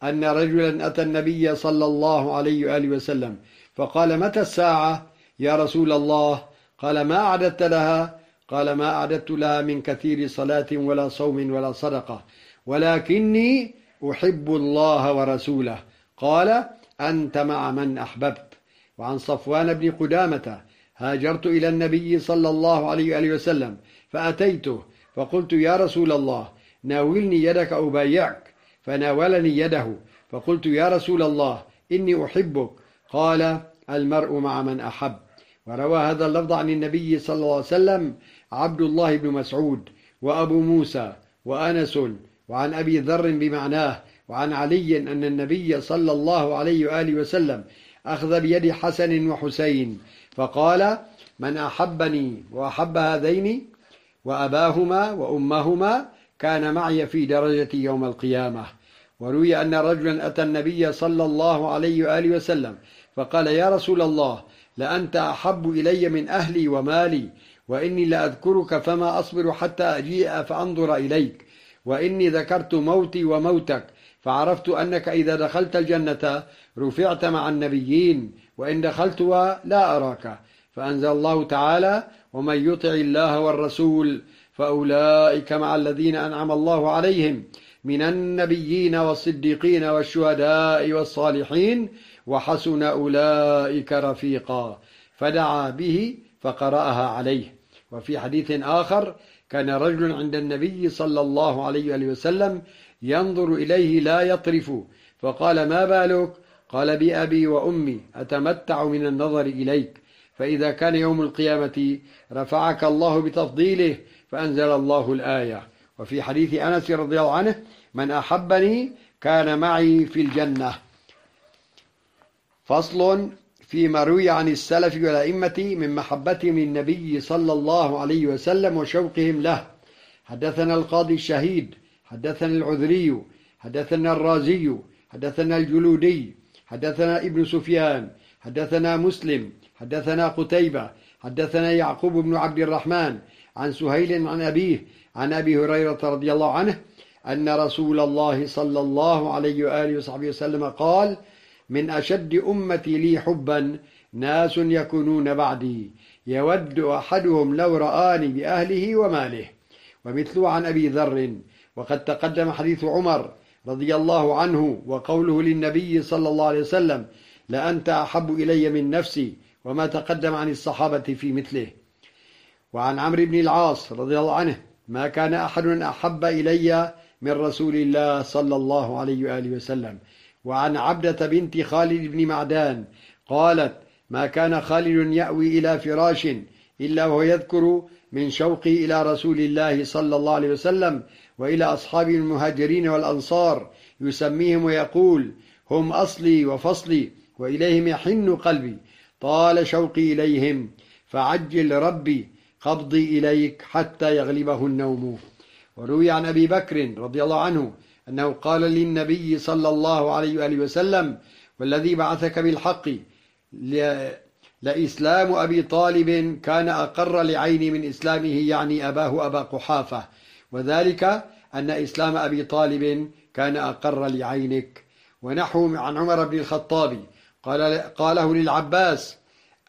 أن رجلا أتى النبي صلى الله عليه وآله وسلم فقال متى الساعة؟ يا رسول الله. قال ما أعددت لها؟ قال ما أعددت لها من كثير صلاة ولا صوم ولا صدقة ولكني أحب الله ورسوله. قال أنت مع من أحببت. وعن صفوان بن قدامة هاجرت إلى النبي صلى الله عليه وآله وسلم فأتيته فقلت يا رسول الله ناولني يدك أبايعك فناولني يده فقلت يا رسول الله إني أحبك. قال المرء مع من أحب. وروى هذا اللفظ عن النبي صلى الله عليه وسلم عبد الله بن مسعود وأبو موسى وأنس وعن أبي ذر بمعناه وعن علي أن النبي صلى الله عليه وآله وسلم أخذ بيد حسن وحسين. فقال من أحبني وأحب هذين؟ وأباهما وأمهما كان معي في درجة يوم القيامة. وروي أن رجلا أتى النبي صلى الله عليه وآله وسلم فقال يا رسول الله لأنت أحب إلي من أهلي ومالي وإني لأذكرك فما أصبر حتى أجيء فأنظر إليك وإني ذكرت موتي وموتك فعرفت أنك إذا دخلت الجنة رفعت مع النبيين وإن دخلتها لا أراك. فأنزل الله تعالى ومن يطع الله والرسول فأولئك مع الذين أنعم الله عليهم من النبيين والصديقين والشهداء والصالحين وحسن أولئك رفيقا. فدعا به فقرأها عليه. وفي حديث آخر كان رجل عند النبي صلى الله عليه وسلم ينظر إليه لا يطرف فقال ما بالك؟ قال بأبي وأمي أتمتع من النظر إليك فإذا كان يوم القيامة رفعك الله بتفضيله فأنزل الله الآية. وفي حديث أنس رضي الله عنه من أحبني كان معي في الجنة. فصل فيما روي عن السلف والأئمة من محبتهم للنبي صلى الله عليه وسلم وشوقهم له. حدثنا القاضي الشهيد حدثنا العذري حدثنا الرازي حدثنا الجلودي حدثنا ابن سفيان حدثنا مسلم حدثنا قتيبة حدثنا يعقوب بن عبد الرحمن عن سهيل عن أبيه عن أبي هريرة رضي الله عنه أن رسول الله صلى الله عليه وآله وصحبه وسلم قال من أشد أمتي لي حبا ناس يكونون بعدي يود أحدهم لو رآني بأهله وماله ومثله عن أبي ذر وقد تقدم حديث عمر رضي الله عنه وقوله للنبي صلى الله عليه وسلم لأنت أحب إلي من نفسي وما تقدم عن الصحابة في مثله. وعن عمرو بن العاص رضي الله عنه ما كان أحد أحب إلي من رسول الله صلى الله عليه وآله وسلم. وعن عبدة بنت خالد بن معدان قالت ما كان خالد يأوي إلى فراش إلا وهو يذكر من شوقي إلى رسول الله صلى الله عليه وسلم وإلى أصحاب المهاجرين والأنصار يسميهم ويقول هم أصلي وفصلي وإليهم يحن قلبي طال شوقي إليهم فعجل ربي قبضي إليك حتى يغلبه النوم. وروي عن أبي بكر رضي الله عنه أنه قال للنبي صلى الله عليه وآله وسلم والذي بعثك بالحق لإسلام أبي طالب كان أقر لعيني من إسلامه يعني أباه أبا قحافة. وذلك أن إسلام أبي طالب كان أقر لعينك. ونحو عن عمر بن الخطاب قال قاله للعباس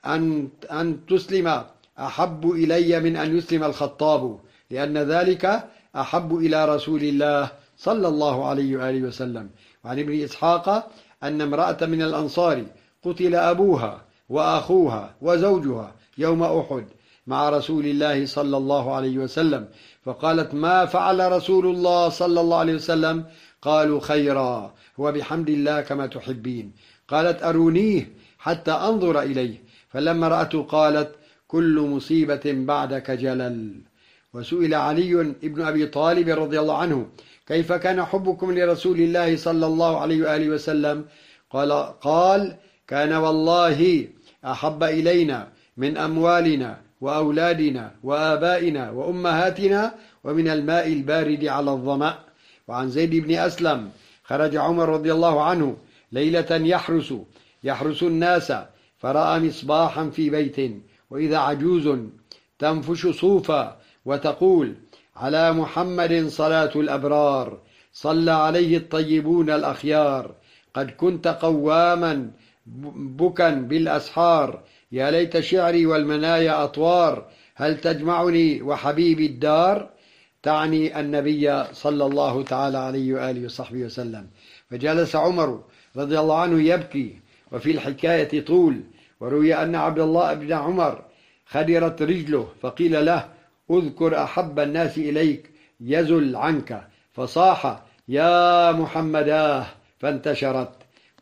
أن, أن تسلم أحب إلي من أن يسلم الخطاب لأن ذلك أحب إلى رسول الله صلى الله عليه وآله وسلم. وعن ابن إسحاق أن امرأة من الأنصار قتل أبوها وأخوها وزوجها يوم أحد مع رسول الله صلى الله عليه وسلم. فقالت ما فعل رسول الله صلى الله عليه وسلم؟ قالوا خيرا هو بحمد الله كما تحبين. قالت أرونيه حتى أنظر إليه. فلما رأته قالت كل مصيبة بعدك جلل. وسئل علي ابن أبي طالب رضي الله عنه كيف كان حبكم لرسول الله صلى الله عليه وآله وسلم؟ قال, قال كان والله أحب إلينا من أموالنا وأولادنا وآبائنا وأمهاتنا ومن الماء البارد على الظمأ. وعن زيد بن أسلم خرج عمر رضي الله عنه ليلة يحرس يحرس الناس فرأى مصباحا في بيت. وإذا عجوز تنفش صوفا وتقول على محمد صلاة الأبرار صلى عليه الطيبون الأخيار قد كنت قواما بكا بالأسحار. يا ليت شعري والمنايا أطوار هل تجمعني وحبيبي الدار؟ تعني النبي صلى الله تعالى عليه وآله وصحبه وسلم. فجلس عمر رضي الله عنه يبكي وفي الحكاية طول وروي أن عبد الله بن عمر خدرت رجله فقيل له أذكر أحب الناس إليك يزل عنك. فصاح يا محمداه. فانتشرت.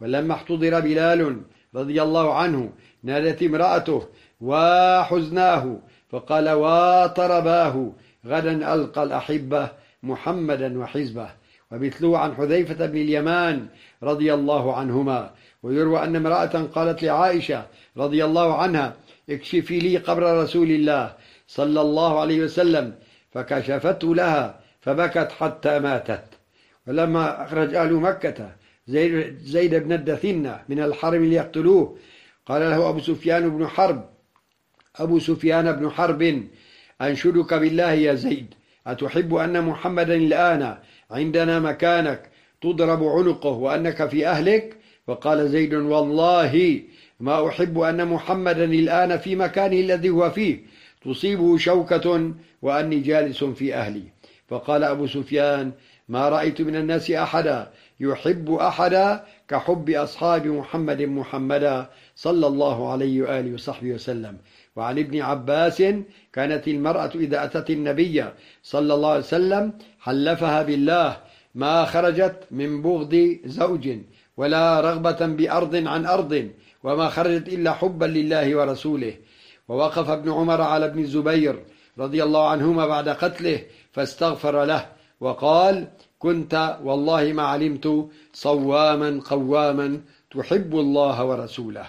ولما احتضر بلال رضي الله عنه نادت امرأته وحزناه فقال وطرباه غدا ألقى الأحبة محمدا وحزبه. ومثله عن حذيفة بن اليمان رضي الله عنهما. ويروى أن امرأة قالت لعائشة رضي الله عنها اكشفي لي قبر رسول الله صلى الله عليه وسلم فكشفته لها فبكت حتى ماتت. ولما أخرج أهل مكة زيد, زيد بن الدثنة من الحرم ليقتلوه قال له أبو سفيان بن حرب أبو سفيان بن حرب أنشدك بالله يا زيد أتحب أن محمدا الآن؟ عندنا مكانك تضرب عنقه وأنك في أهلك؟ فقال زيد والله ما أحب أن محمدا الآن في مكانه الذي هو فيه. تصيبه شوكة وأني جالس في أهلي. فقال أبو سفيان ما رأيت من الناس أحدا يحب أحدا كحب أصحاب محمد محمدا صلى الله عليه وآله وصحبه وسلم. وعن ابن عباس كانت المرأة إذا أتت النبي صلى الله عليه وسلم حلفها بالله ما خرجت من بغض زوج. ولا رغبة بأرض عن أرض وما خرجت إلا حبا لله ورسوله. ووقف ابن عمر على ابن الزبير رضي الله عنهما بعد قتله فاستغفر له وقال كنت والله ما علمت صواما قواما تحب الله ورسوله.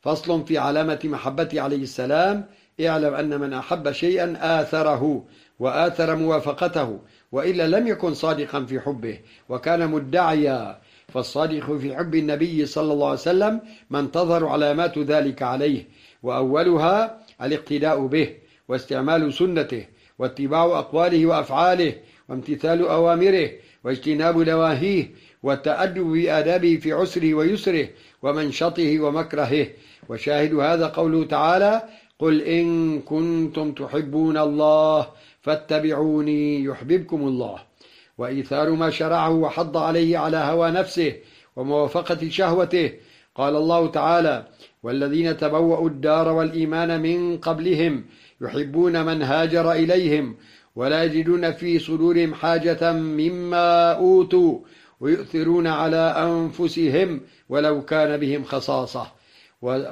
فصل في علامة محبته عليه السلام اعلم أن من أحب شيئا آثره وآثر موافقته وإلا لم يكن صادقا في حبه وكان مدعيا فالصادق في حب النبي صلى الله عليه وسلم من تظهر علامات ذلك عليه وأولها الاقتداء به واستعمال سنته واتباع أقواله وأفعاله وامتثال أوامره واجتناب نواهيه والتأدب بآدابه في عسره ويسره ومنشطه ومكرهه. وشاهد هذا قوله تعالى قل إن كنتم تحبون الله فاتبعوني يحببكم الله. وإيثار ما شرعه وحض عليه على هوى نفسه وموافقة شهوته. قال الله تعالى والذين تبوأوا الدار والإيمان من قبلهم يحبون من هاجر إليهم ولا يجدون في صدورهم حاجة مما أوتوا ويؤثرون على أنفسهم ولو كان بهم خصاصة.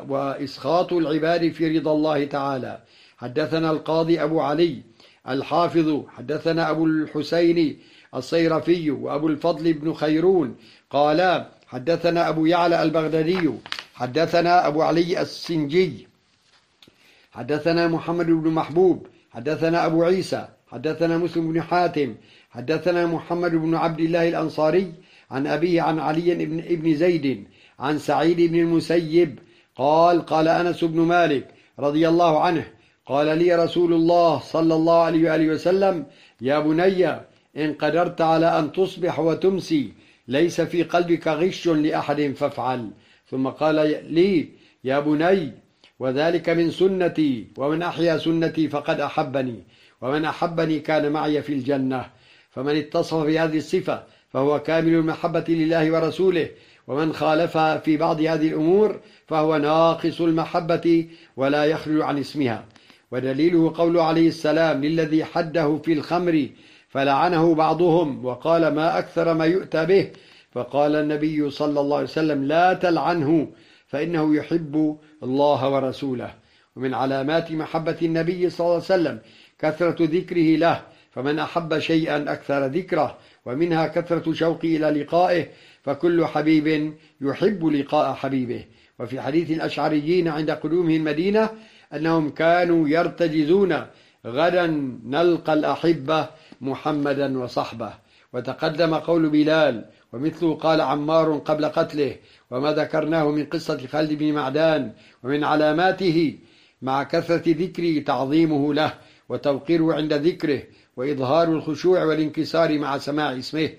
وإسخاط العباد في رضا الله تعالى. حدثنا القاضي أبو علي الحافظ حدثنا أبو الحسين الصيرفي وأبو الفضل بن خيرون. قالا حدثنا أبو يعلى البغدادي حدثنا أبو علي السنجي. حدثنا محمد بن محبوب حدثنا أبو عيسى حدثنا مسلم بن حاتم حدثنا محمد بن عبد الله الأنصاري عن أبيه عن علي بن ابن زيد عن سعيد بن المسيب. قال قال أنس بن مالك رضي الله عنه قال لي رسول الله صلى الله عليه وآله وسلم يا بني إن قدرت على أن تصبح وتمسي ليس في قلبك غش لأحد فافعل. ثم قال لي يا بني وذلك من سنتي ومن أحيا سنتي فقد أحبني ومن أحبني كان معي في الجنة. فمن اتصف بهذه الصفة فهو كامل المحبة لله ورسوله ومن خالفها في بعض هذه الأمور فهو ناقص المحبة ولا يخلو عن اسمها. ودليله قول عليه السلام للذي حده في الخمر فلعنه بعضهم وقال ما أكثر ما يؤتى به. فقال النبي صلى الله عليه وسلم لا تلعنه فإنه يحب الله ورسوله. ومن علامات محبة النبي صلى الله عليه وسلم كثرة ذكره له فمن أحب شيئا أكثر ذكره ومنها كثرة شوقي إلى لقائه فكل حبيب يحب لقاء حبيبه. وفي حديث الأشعريين عند قدومه المدينة أنهم كانوا يرتجزون غدا نلقى الأحبة محمدا وصحبه. وتقدم قول بلال ومثله قال عمار قبل قتله وما ذكرناه من قصة خالد بن معدان ومن علاماته مع كثرة ذكره تعظيمه له وتوقيره عند ذكره وإظهار الخشوع والانكسار مع سماع اسمه.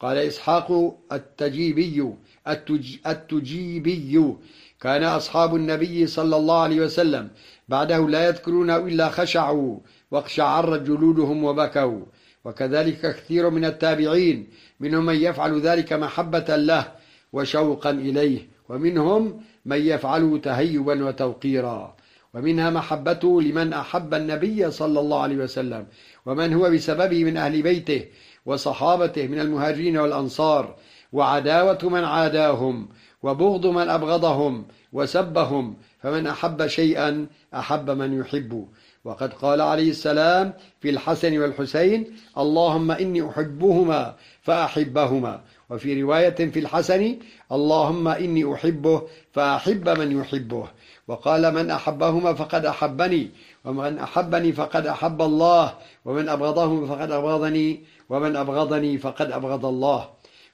قال إسحاق التجيبي التج التجيبي. كان أصحاب النبي صلى الله عليه وسلم بعده لا يذكرون إلا خشعوا واقشعرت جلودهم وبكوا. وكذلك كثير من التابعين منهم من يفعل ذلك محبة له وشوقا إليه ومنهم من يفعله تهيبا وتوقيرا. ومنها محبته لمن أحب النبي صلى الله عليه وسلم ومن هو بسببه من أهل بيته وصحابته من المهاجرين والأنصار وعداوة من عاداهم وبغض من أبغضهم وسبهم فمن أحب شيئا أحب من يحب وقد قال عليه السلام في الحسن والحسين اللهم إني أحبهما فأحبهما. وفي رواية في الحسن اللهم إني أحبه فأحب من يحبه. وقال من أحبهما فقد أحبني ومن أحبني فقد أحب الله ومن أبغضهم فقد أبغضني ومن أبغضني فقد أبغض الله.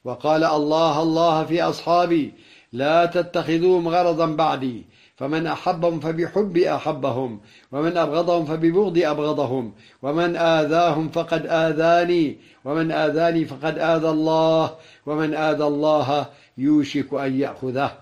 وقال الله الله في أصحابي لا تتخذوهم غرضا بعدي. فمن أحبهم فبحبي أحبهم ومن أبغضهم فببغض أبغضهم ومن آذاهم فقد آذاني ومن آذاني فقد آذى الله ومن آذى الله يوشك أن يأخذه.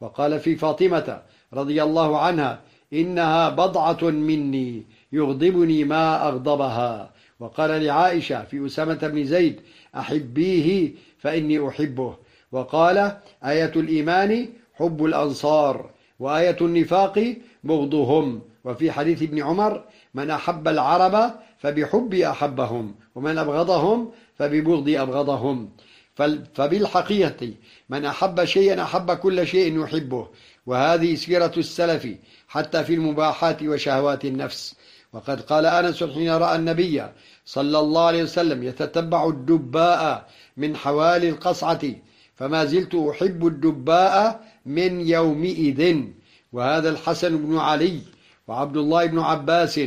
وقال في فاطمة رضي الله عنها إنها بضعة مني يغضبني ما أغضبها. وقال لعائشة في أسامة بن زيد أحبيه فإني أحبه. وقال آية الإيمان حب الأنصار. وآية النفاق بغضهم. وفي حديث ابن عمر من أحب العرب فبحب أحبهم ومن أبغضهم فببغض أبغضهم. فبالحقيقة من أحب شيئا أحب كل شيء يحبه. وهذه سيرة السلف حتى في المباحات وشهوات النفس. وقد قال أنس حين رأى النبي صلى الله عليه وسلم يتتبع الدباء من حوالي القصعة فما زلت أحب الدباء من يومئذ. وهذا الحسن بن علي وعبد الله بن عباس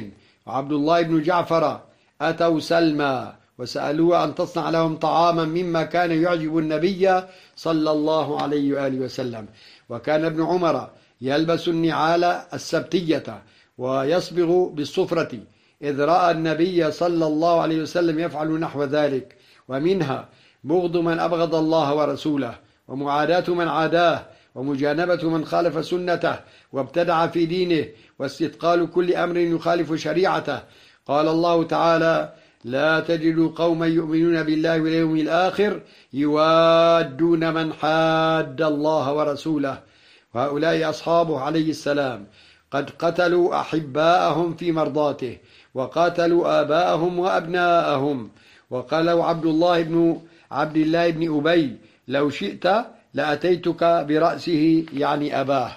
وعبد الله بن جعفر أتوا سلمى وسألوه أن تصنع لهم طعاما مما كان يعجب النبي صلى الله عليه وآله وسلم. وكان ابن عمر يلبس النعال السبتية ويصبغ بالصفرة إذ رأى النبي صلى الله عليه وسلم يفعل نحو ذلك. ومنها بغض من أبغض الله ورسوله ومعاداة من عاداه ومجانبة من خالف سنته وابتدع في دينه واستثقال كل أمر يخالف شريعته. قال الله تعالى لا تجد قوما يؤمنون بالله واليوم الآخر يوادون من حاد الله ورسوله. وهؤلاء أصحابه عليه السلام. قد قتلوا أحباءهم في مرضاته وقاتلوا آباءهم وأبناءهم. وقالوا عبد الله بن عبد الله بن أبي لو شئت لأتيتك برأسه يعني أباه.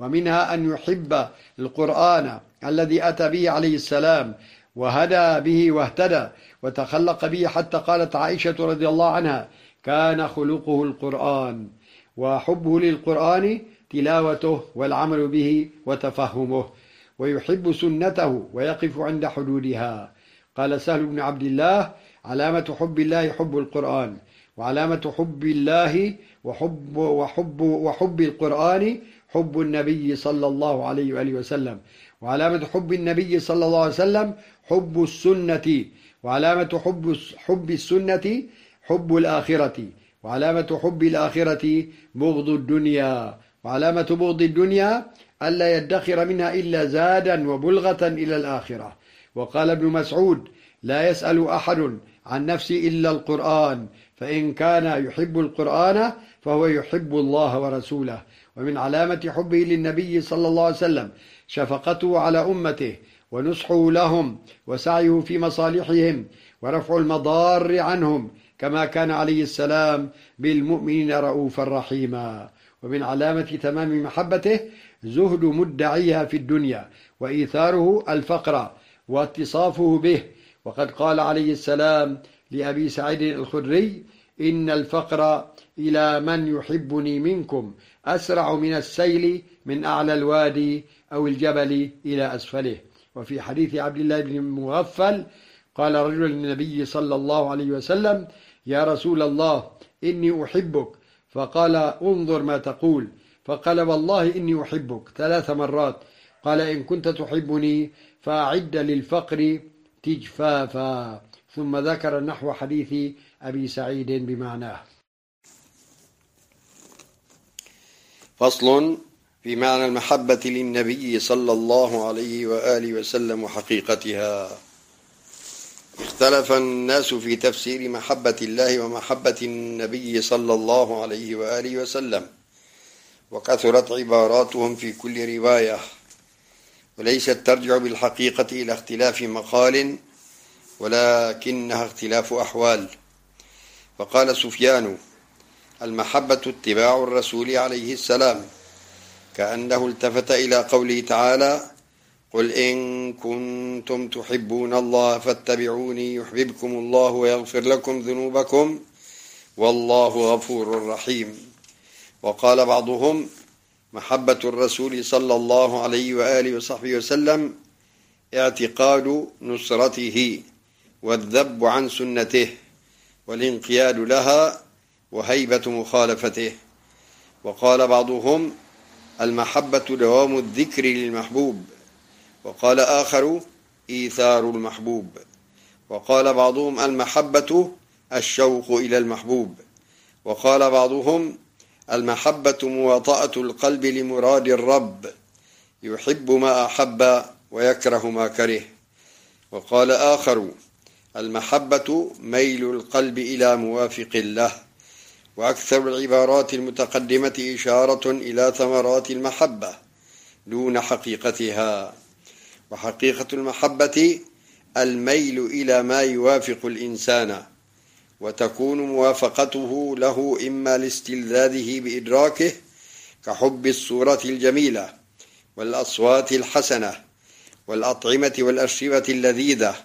ومنها أن يحب القرآن الذي أتى به عليه السلام وهدى به واهتدى وتخلق به حتى قالت عائشة رضي الله عنها كان خلقه القرآن وحبه للقرآن تلاوته والعمل به وتفهمه ويحب سنته ويقف عند حدودها. قال سهل بن عبد الله علامة حب الله حب القرآن. وعلامة حب الله وحب وحب وحب القرآن حب النبي صلى الله عليه وآله وسلم. وعلامة حب النبي صلى الله عليه وسلم حب السنة. وعلامة حب حب السنة حب الآخرة. وعلامة حب الآخرة بغض الدنيا. وعلامة بغض الدنيا ألا يدخر منها إلا زادا وبلغة إلى الآخرة. وقال ابن مسعود لا يسأل أحد عن نفسي إلا القرآن. فإن كان يحب القرآن فهو يحب الله ورسوله. ومن علامة حبه للنبي صلى الله عليه وسلم شفقته على أمته ونصحه لهم وسعيه في مصالحهم ورفع المضار عنهم كما كان عليه السلام بالمؤمنين رؤوفا رحيما. ومن علامة تمام محبته زهد مدعيها في الدنيا وإيثاره الفقر واتصافه به. وقد قال عليه السلام لأبي سعيد الخدري إن الفقر إلى من يحبني منكم أسرع من السيل من أعلى الوادي أو الجبل إلى أسفله. وفي حديث عبد الله بن مغفل قال رجل للنبي صلى الله عليه وسلم يا رسول الله إني أحبك. فقال انظر ما تقول. فقال والله إني أحبك. ثلاث مرات. قال إن كنت تحبني فأعد للفقر تجفافا. ثم ذكر نحو حديث أبي سعيد بمعناه. فصل في معنى المحبة للنبي صلى الله عليه وآله وسلم وحقيقتها. اختلف الناس في تفسير محبة الله ومحبة النبي صلى الله عليه وآله وسلم وكثرت عباراتهم في كل رواية وليست ترجع بالحقيقة إلى اختلاف مقال ولكنها اختلاف أحوال. فقال سفيان المحبة اتباع الرسول عليه السلام كأنه التفت إلى قوله تعالى قل إن كنتم تحبون الله فاتبعوني يحببكم الله ويغفر لكم ذنوبكم والله غفور رحيم. وقال بعضهم محبة الرسول صلى الله عليه وآله وصحبه وسلم اعتقاد نصرته. والذب عن سنته والانقياد لها وهيبة مخالفته. وقال بعضهم المحبة دوام الذكر للمحبوب. وقال آخر إيثار المحبوب. وقال بعضهم المحبة الشوق إلى المحبوب. وقال بعضهم المحبة مواطأة القلب لمراد الرب. يحب ما أحب ويكره ما كره. وقال آخر المحبة ميل القلب إلى موافق الله وأكثر العبارات المتقدمة إشارة إلى ثمرات المحبة دون حقيقتها. وحقيقة المحبة الميل إلى ما يوافق الإنسان وتكون موافقته له إما لاستلذاذه بإدراكه كحب الصورة الجميلة والأصوات الحسنة والأطعمة والأشربة اللذيذة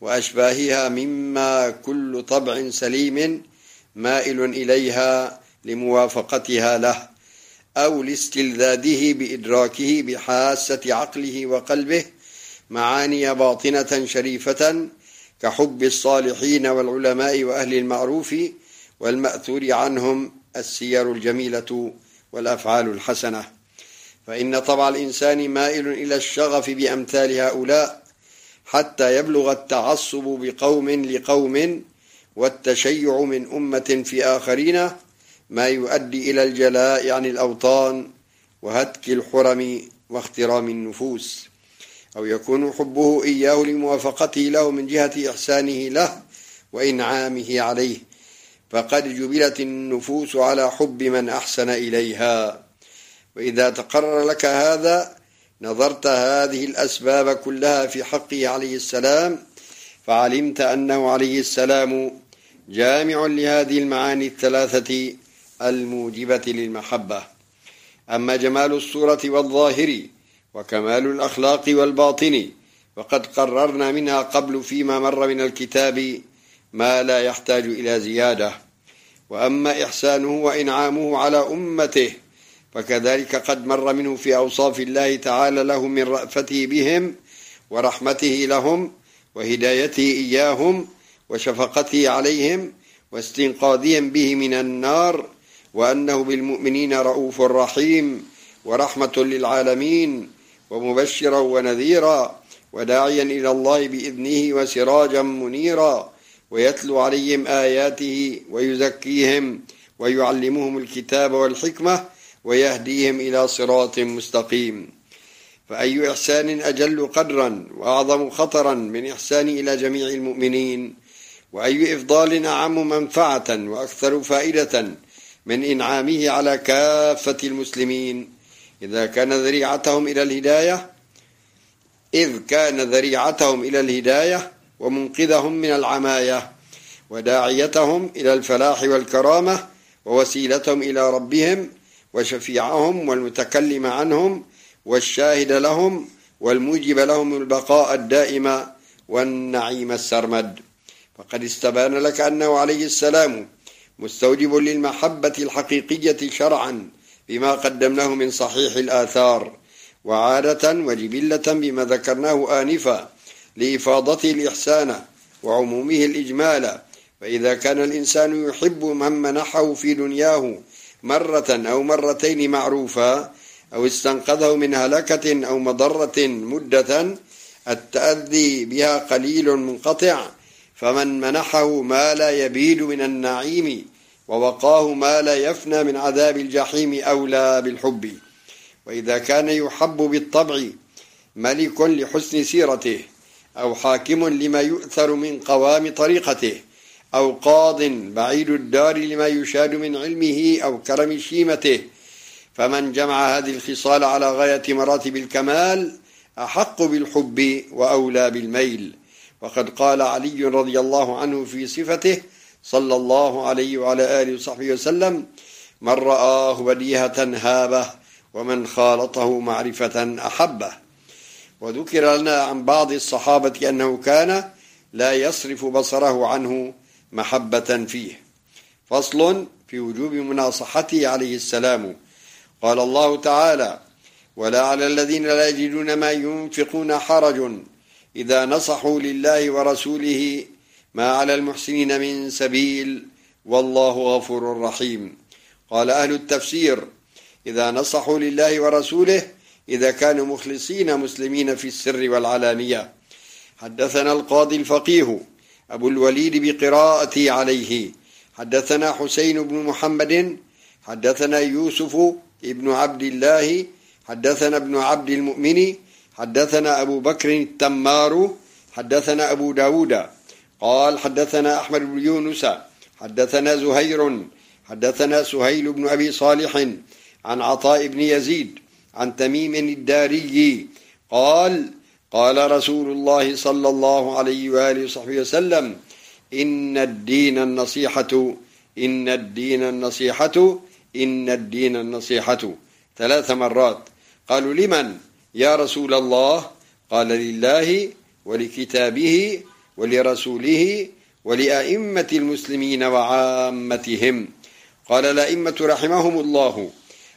وأشباهها مما كل طبع سليم مائل إليها لموافقتها له أو لاستلذاذه بإدراكه بحاسة عقله وقلبه معاني باطنة شريفة كحب الصالحين والعلماء وأهل المعروف والمأثور عنهم السير الجميلة والأفعال الحسنة. فإن طبع الإنسان مائل إلى الشغف بأمثال هؤلاء حتى يبلغ التعصب بقوم لقوم والتشيع من أمة في آخرين ما يؤدي إلى الجلاء عن الأوطان وهتك الحرم واخترام النفوس. أو يكون حبه إياه لموافقته له من جهة إحسانه له وإنعامه عليه. فقد جبلت النفوس على حب من أحسن إليها. وإذا تقرر لك هذا نظرت هذه الأسباب كلها في حقه عليه السلام فعلمت أنه عليه السلام جامع لهذه المعاني الثلاثة الموجبة للمحبة. أما جمال الصورة والظاهر وكمال الأخلاق والباطن وقد قررنا منها قبل فيما مر من الكتاب ما لا يحتاج إلى زيادة. وأما إحسانه وإنعامه على أمته فكذلك قد مر منه في أوصاف الله تعالى له من رأفته بهم ورحمته لهم وهدايته إياهم وشفقته عليهم واستنقاذهم به من النار وأنه بالمؤمنين رؤوف رحيم ورحمة للعالمين ومبشرا ونذيرا وداعيا إلى الله بإذنه وسراجا منيرا ويتلو عليهم آياته ويزكيهم ويعلمهم الكتاب والحكمة ويهديهم إلى صراط مستقيم. فأي إحسان أجل قدرا وأعظم خطرا من إحسان إلى جميع المؤمنين وأي إفضال أعم منفعة وأكثر فائدة من إنعامه على كافة المسلمين. إذا كان ذريعتهم إلى الهداية إذ كان ذريعتهم إلى الهداية ومنقذهم من العماية وداعيتهم إلى الفلاح والكرامة ووسيلتهم إلى ربهم وشفيعهم والمتكلم عنهم والشاهد لهم والموجب لهم البقاء الدائم والنعيم السرمد. فقد استبان لك أنه عليه السلام مستوجب للمحبة الحقيقية شرعا بما قدمناه من صحيح الآثار وعادة وجبلة بما ذكرناه آنفا لإفاضته الإحسان وعمومه الإجمال. فإذا كان الإنسان يحب من منحه في دنياه مرة أو مرتين معروفا أو استنقذه من هلكة أو مضرة مدة التأذي بها قليل منقطع فمن منحه ما لا يبيد من النعيم ووقاه ما لا يفنى من عذاب الجحيم أولى بالحب. وإذا كان يحب بالطبع ملك لحسن سيرته أو حاكم لما يؤثر من قوام طريقته. أو قاض بعيد الدار لما يشاد من علمه أو كرم شيمته. فمن جمع هذه الخصال على غاية مراتب الكمال أحق بالحب وأولى بالميل. وقد قال علي رضي الله عنه في صفته صلى الله عليه وعلى آله وصحبه وسلم من رآه بديهة هابه ومن خالطه معرفة أحبه. وذكر لنا عن بعض الصحابة أنه كان لا يصرف بصره عنه محبة فيه. فصل في وجوب مناصحته عليه السلام. قال الله تعالى ولا على الذين لا يجدون ما ينفقون حرج. إذا نصحوا لله ورسوله ما على المحسنين من سبيل والله غفور رحيم. قال أهل التفسير إذا نصحوا لله ورسوله إذا كانوا مخلصين مسلمين في السر والعلانية. حدثنا القاضي الفقيه أبو الوليد بقراءتي عليه. حدثنا حسين بن محمد حدثنا يوسف ابن عبد الله حدثنا ابن عبد المؤمن حدثنا أبو بكر التمار حدثنا أبو داود. قال حدثنا أحمد بن يونس حدثنا زهير حدثنا سهيل بن أبي صالح عن عطاء بن يزيد عن تميم الداري. قال قال رسول الله صلى الله عليه وآله وصحبه وسلم إن الدين النصيحة إن الدين النصيحة إن الدين النصيحة. ثلاث مرات. قالوا لمن؟ يا رسول الله قال لله ولكتابه ولرسوله ولأئمة المسلمين وعامتهم. قال الأئمة رحمهم الله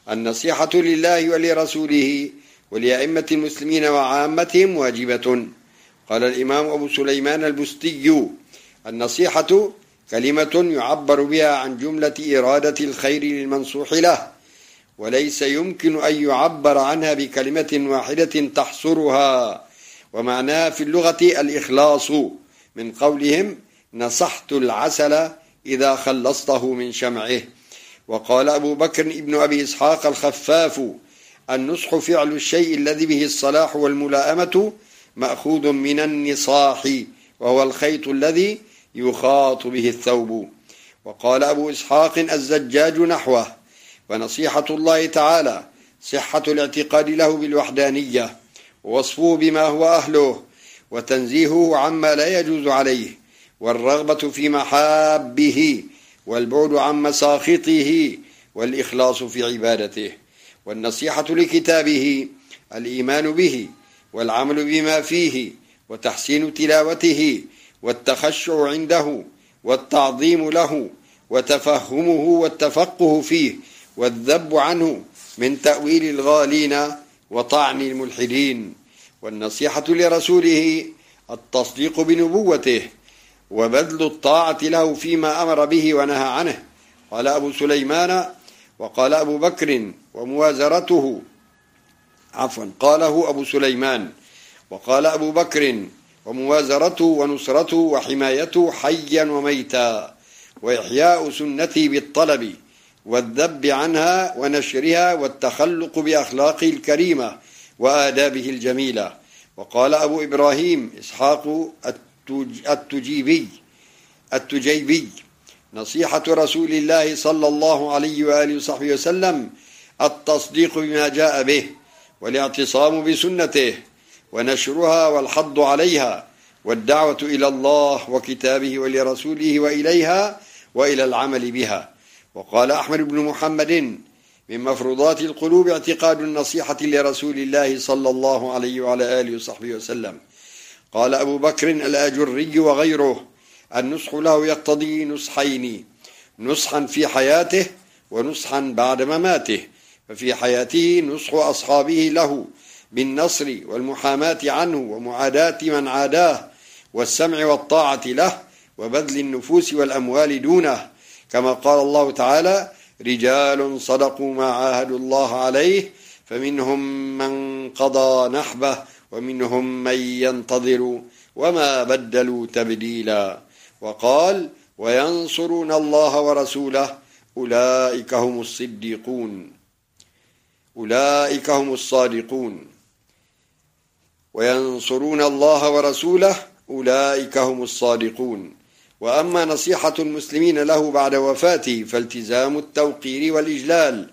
النصيحة لله ولرسوله ولأئمة المسلمين وعامتهم واجبة. قال الإمام أبو سليمان البستي النصيحة كلمة يعبر بها عن جملة إرادة الخير للمنصوح له وليس يمكن أن يعبر عنها بكلمة واحدة تحصرها. ومعناها في اللغة الإخلاص من قولهم نصحت العسل إذا خلصته من شمعه. وقال أبو بكر ابن أبي إسحاق الخفاف النصح فعل الشيء الذي به الصلاح والملائمة مأخوذ من النصاح وهو الخيط الذي يخاط به الثوب. وقال أبو إسحاق الزجاج نحوه ونصيحة الله تعالى صحة الاعتقاد له بالوحدانية ووصفه بما هو أهله وتنزيهه عما لا يجوز عليه والرغبة في محابه والبعد عن مساخطه والإخلاص في عبادته. والنصيحة لكتابه الإيمان به والعمل بما فيه وتحسين تلاوته والتخشع عنده والتعظيم له وتفهمه والتفقه فيه والذب عنه من تأويل الغالين وطعن الملحدين. والنصيحة لرسوله التصديق بنبوته وبذل الطاعة له فيما أمر به ونهى عنه. قال أبو سليمان وقال أبو بكر وموازرته. عفوا. قاله أبو سليمان. وقال أبو بكر وموازرته ونصرته وحمايته حيا وميتا. وإحياء سنته بالطلب والذب عنها ونشرها والتخلق بأخلاقه الكريمة وآدابه الجميلة. وقال أبو إبراهيم إسحاق التجيبي التجيبي نصيحة رسول الله صلى الله عليه وآله وصحبه وسلم التصديق بما جاء به والاعتصام بسنته ونشرها والحض عليها والدعوة إلى الله وكتابه ولرسوله وإليها وإلى العمل بها. وقال أحمد بن محمد من مفروضات القلوب اعتقاد النصيحة لرسول الله صلى الله عليه وعلى آله وصحبه وسلم. قال أبو بكر الآجري وغيره النصح له يقتضي نصحين نصحا في حياته ونصحا بعد مماته. ففي حياته نصح أصحابه له بالنصر والمحاماة عنه ومعاداة من عاداه والسمع والطاعة له وبذل النفوس والأموال دونه. كما قال الله تعالى رجال صدقوا ما عاهدوا الله عليه فمنهم من قضى نحبه ومنهم من ينتظر وما بدلوا تبديلا. وقال وينصرون الله ورسوله أولئك هم الصديقون. أولئك هم الصادقون. وينصرون الله ورسوله أولئك هم الصادقون. وأما نصيحة المسلمين له بعد وفاته فالتزام التوقير والإجلال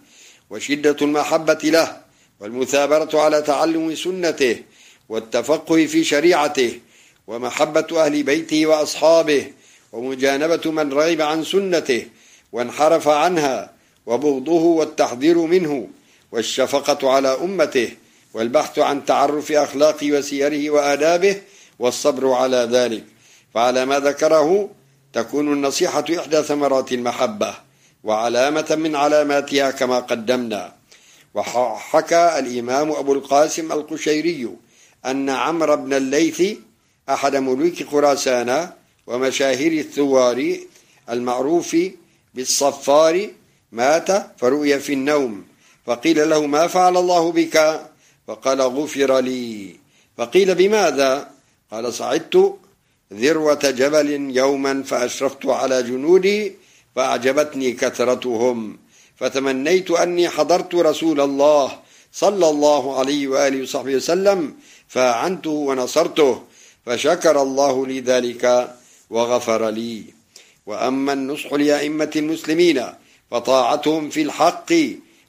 وشدة المحبة له والمثابرة على تعلم سنته والتفقه في شريعته ومحبة أهل بيته وأصحابه ومجانبة من رغب عن سنته وانحرف عنها وبغضه والتحذير منه. والشفقة على أمته والبحث عن تعرف أخلاق وسيره وآدابه والصبر على ذلك. فعلى ما ذكره تكون النصيحة إحدى ثمرات المحبة وعلامة من علاماتها كما قدمنا. وحكى الإمام أبو القاسم القشيري أن عمرو بن الليث أحد ملوك خراسان ومشاهير الثوار المعروف بالصفار مات فرؤي في النوم. فقيل له ما فعل الله بك؟ فقال غفر لي. فقيل بماذا؟ قال صعدت ذروة جبل يوما فأشرفت على جنودي فأعجبتني كثرتهم. فتمنيت أني حضرت رسول الله صلى الله عليه وآله وصحبه وسلم فأعنته ونصرته فشكر الله لي ذلك وغفر لي. وأما النصح لأئمة المسلمين فطاعتهم في الحق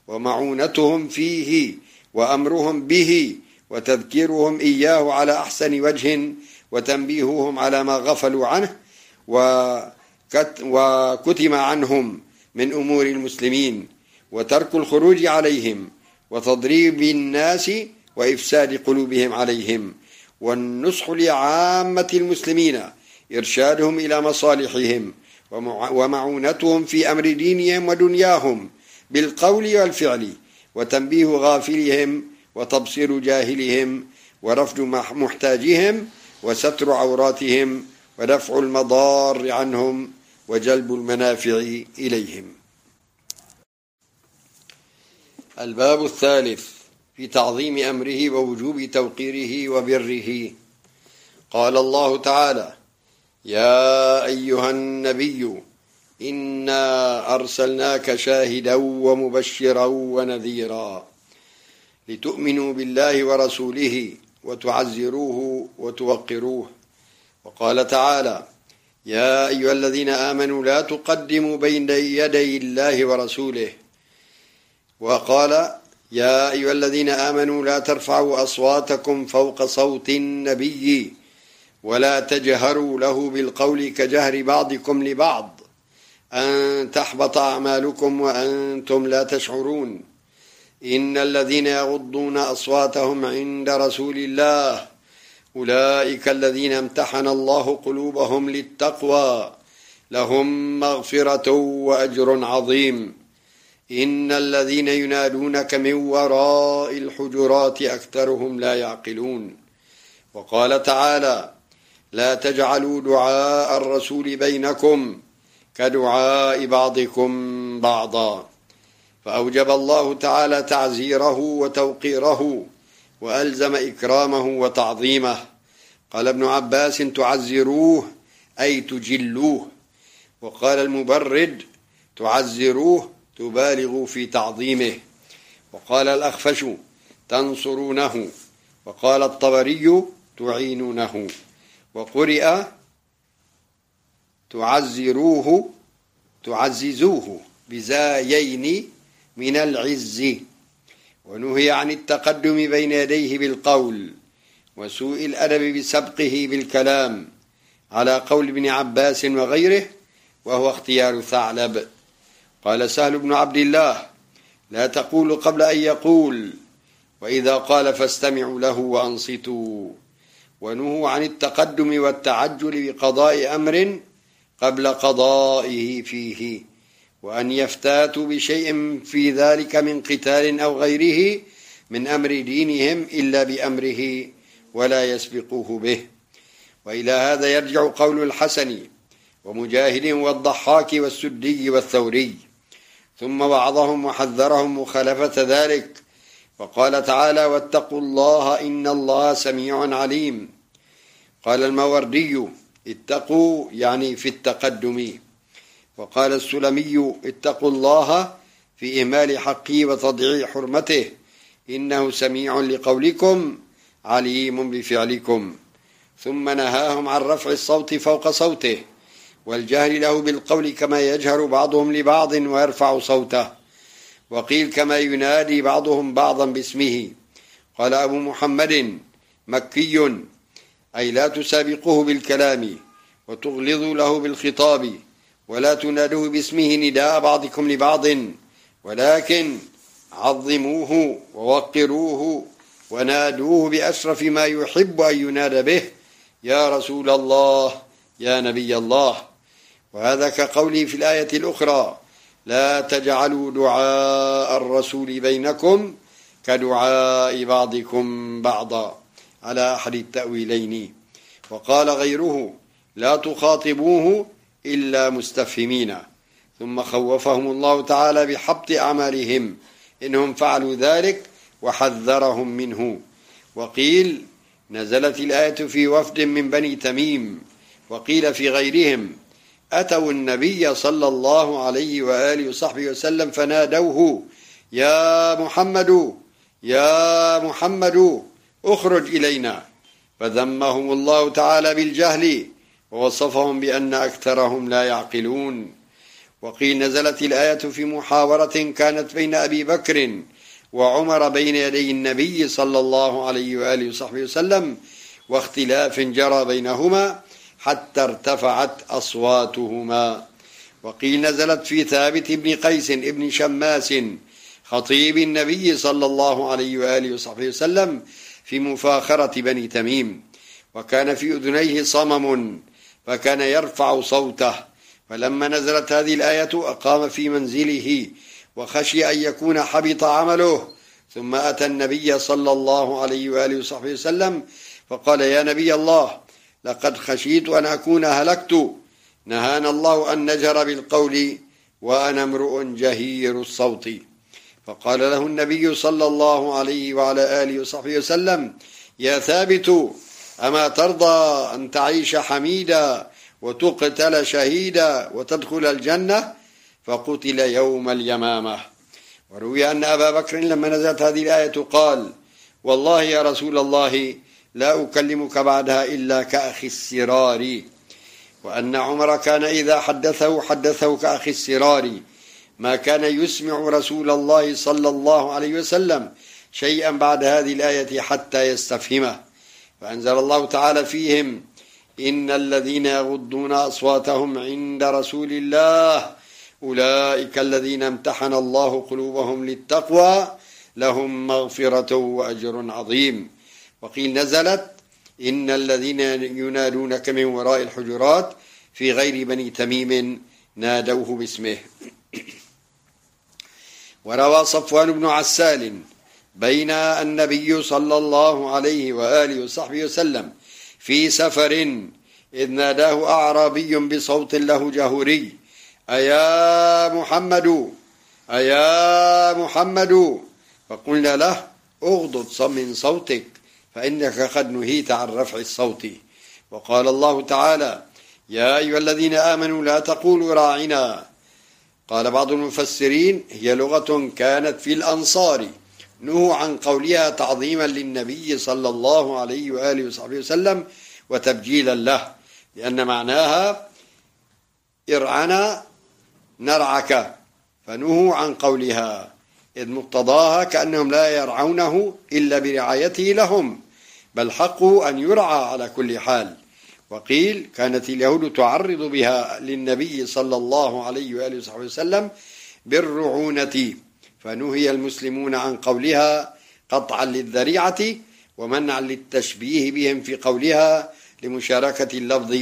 ومعونتهم فيه وأمرهم به وتذكيرهم إياه على أحسن وجه وتنبيههم على ما غفلوا عنه وكتم عنهم من أمور المسلمين وترك الخروج عليهم وتضريب الناس وإفساد قلوبهم عليهم والنصح لعامة المسلمين إرشادهم إلى مصالحهم ومعونتهم في أمر دينهم ودنياهم بالقول والفعل وتنبيه غافلهم وتبصير جاهلهم ورفض محتاجهم وستر عوراتهم ودفع المضار عنهم وجلب المنافع إليهم. الباب الثالث في تعظيم أمره ووجوب توقيره وبره. قال الله تعالى يا أيها النبي إنا أرسلناك شاهدا ومبشرا ونذيرا لتؤمنوا بالله ورسوله وتعزروه وتوقروه. وقال تعالى يا أيها الذين آمنوا لا تقدموا بين يدي الله ورسوله. وقال يا أيها الذين آمنوا لا ترفعوا أصواتكم فوق صوت النبي ولا تجهروا له بالقول كجهر بعضكم لبعض. أن تحبط أعمالكم وأنتم لا تشعرون. إن الذين يغضون أصواتهم عند رسول الله أولئك الذين امتحن الله قلوبهم للتقوى لهم مغفرة وأجر عظيم. إن الذين ينادونك من وراء الحجرات أكثرهم لا يعقلون. وقال تعالى لا تجعلوا دعاء الرسول بينكم كدعاء بعضكم بعضا. فأوجب الله تعالى تعزيره وتوقيره وألزم إكرامه وتعظيمه. قال ابن عباس تعزروه أي تجلوه. وقال المبرد تعزروه تبالغوا في تعظيمه. وقال الأخفش تنصرونه. وقال الطبري تعينونه. وقرئ تعزروه تعززوه بزايين من العز. ونهي عن التقدم بين يديه بالقول وسوء الأدب بسبقه بالكلام على قول ابن عباس وغيره وهو اختيار ثعلب. قال سهل بن عبد الله لا تقول قبل أن يقول وإذا قال فاستمعوا له وأنصتوا. ونهوا عن التقدم والتعجل بقضاء أمر قبل قضائه فيه وأن يفتاتوا بشيء في ذلك من قتال أو غيره من أمر دينهم إلا بأمره ولا يسبقوه به. وإلى هذا يرجع قول الحسن ومجاهد والضحاك والسدي والثوري. ثم بعضهم وحذرهم مخالفة ذلك وقال تعالى واتقوا الله إن الله سميع عليم قال الموردي اتقوا يعني في التقدم. وقال السلمي اتقوا الله في إهمال حقه وتضييع حرمته. إنه سميع لقولكم عليم بفعلكم. ثم نهاهم عن رفع الصوت فوق صوته والجهل له بالقول كما يجهر بعضهم لبعض ويرفع صوته. وقيل كما ينادي بعضهم بعضا باسمه. قال أبو محمد مكي. أي لا تسابقوه بالكلام وتغلظوا له بالخطاب ولا تنادوه باسمه نداء بعضكم لبعض ولكن عظموه ووقروه ونادوه بأشرف ما يحب أن ينادى به يا رسول الله يا نبي الله. وهذا كقوله في الآية الأخرى لا تجعلوا دعاء الرسول بينكم كدعاء بعضكم بعضا. على أحد التأويلين. وقال غيره لا تخاطبوه إلا مستفهمين. ثم خوفهم الله تعالى بحبط أعمالهم إنهم فعلوا ذلك وحذرهم منه. وقيل نزلت الآية في وفد من بني تميم. وقيل في غيرهم أتوا النبي صلى الله عليه وآله وصحبه وسلم فنادوه يا محمد يا محمد اخرج إلينا. فذمهم الله تعالى بالجهل ووصفهم بأن أكثرهم لا يعقلون. وقيل نزلت الآية في محاورة كانت بين أبي بكر وعمر بين يدي النبي صلى الله عليه وآله وصحبه وسلم واختلاف جرى بينهما حتى ارتفعت أصواتهما. وقيل نزلت في ثابت بن قيس بن شماس خطيب النبي صلى الله عليه وآله وصحبه وسلم في مفاخرة بني تميم وكان في أذنيه صمم فكان يرفع صوته. فلما نزلت هذه الآية أقام في منزله وخشي أن يكون حبط عمله. ثم أتى النبي صلى الله عليه وآله وصحبه وسلم فقال يا نبي الله لقد خشيت أن أكون هلكت. نهانا الله أن نجر بالقول وأنا امرؤ جهير الصوت. فقال له النبي صلى الله عليه وعلى آله وصحبه وسلم يا ثابت أما ترضى أن تعيش حميدا وتقتل شهيدا وتدخل الجنة؟ فقتل يوم اليمامة. وروي أن أبا بكر لما نزلت هذه الآية قال والله يا رسول الله لا أكلمك بعدها إلا كأخي السرار وأن عمر كان إذا حدثه حدثه كأخي السرار ما كان يسمع رسول الله صلى الله عليه وسلم شيئا بعد هذه الآية حتى يستفهمه فأنزل الله تعالى فيهم إن الذين يغضون أصواتهم عند رسول الله أولئك الذين امتحن الله قلوبهم للتقوى لهم مغفرة وأجر عظيم. وقيل نزلت إن الذين ينادونك من وراء الحجرات في غير بني تميم نادوه باسمه. وروى صفوان بن عسال بين النبي صلى الله عليه وآله وصحبه وسلم في سفر إذ ناداه أعرابي بصوت له جهوري أيا محمد أيا محمد. فقلنا له أغضض من صوتك فإنك قد نهيت عن رفع الصوت. وقال الله تعالى يا أيها الذين آمنوا لا تقولوا راعنا قال بعض المفسرين هي لغة كانت في الأنصار نهوا عن قولها تعظيما للنبي صلى الله عليه وآله وصحبه وسلم وتبجيلا له لأن معناها ارعنا نرعك فنهوا عن قولها إذ مقتضاها كأنهم لا يرعونه إلا برعايته لهم بل حقه أن يرعى على كل حال. وقيل كانت اليهود تعرض بها للنبي صلى الله عليه وآله وصحبه وسلم بالرعونة فنهي المسلمون عن قولها قطعا للذريعة ومنعا للتشبيه بهم في قولها لمشاركة اللفظ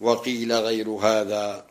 وقيل غير هذا.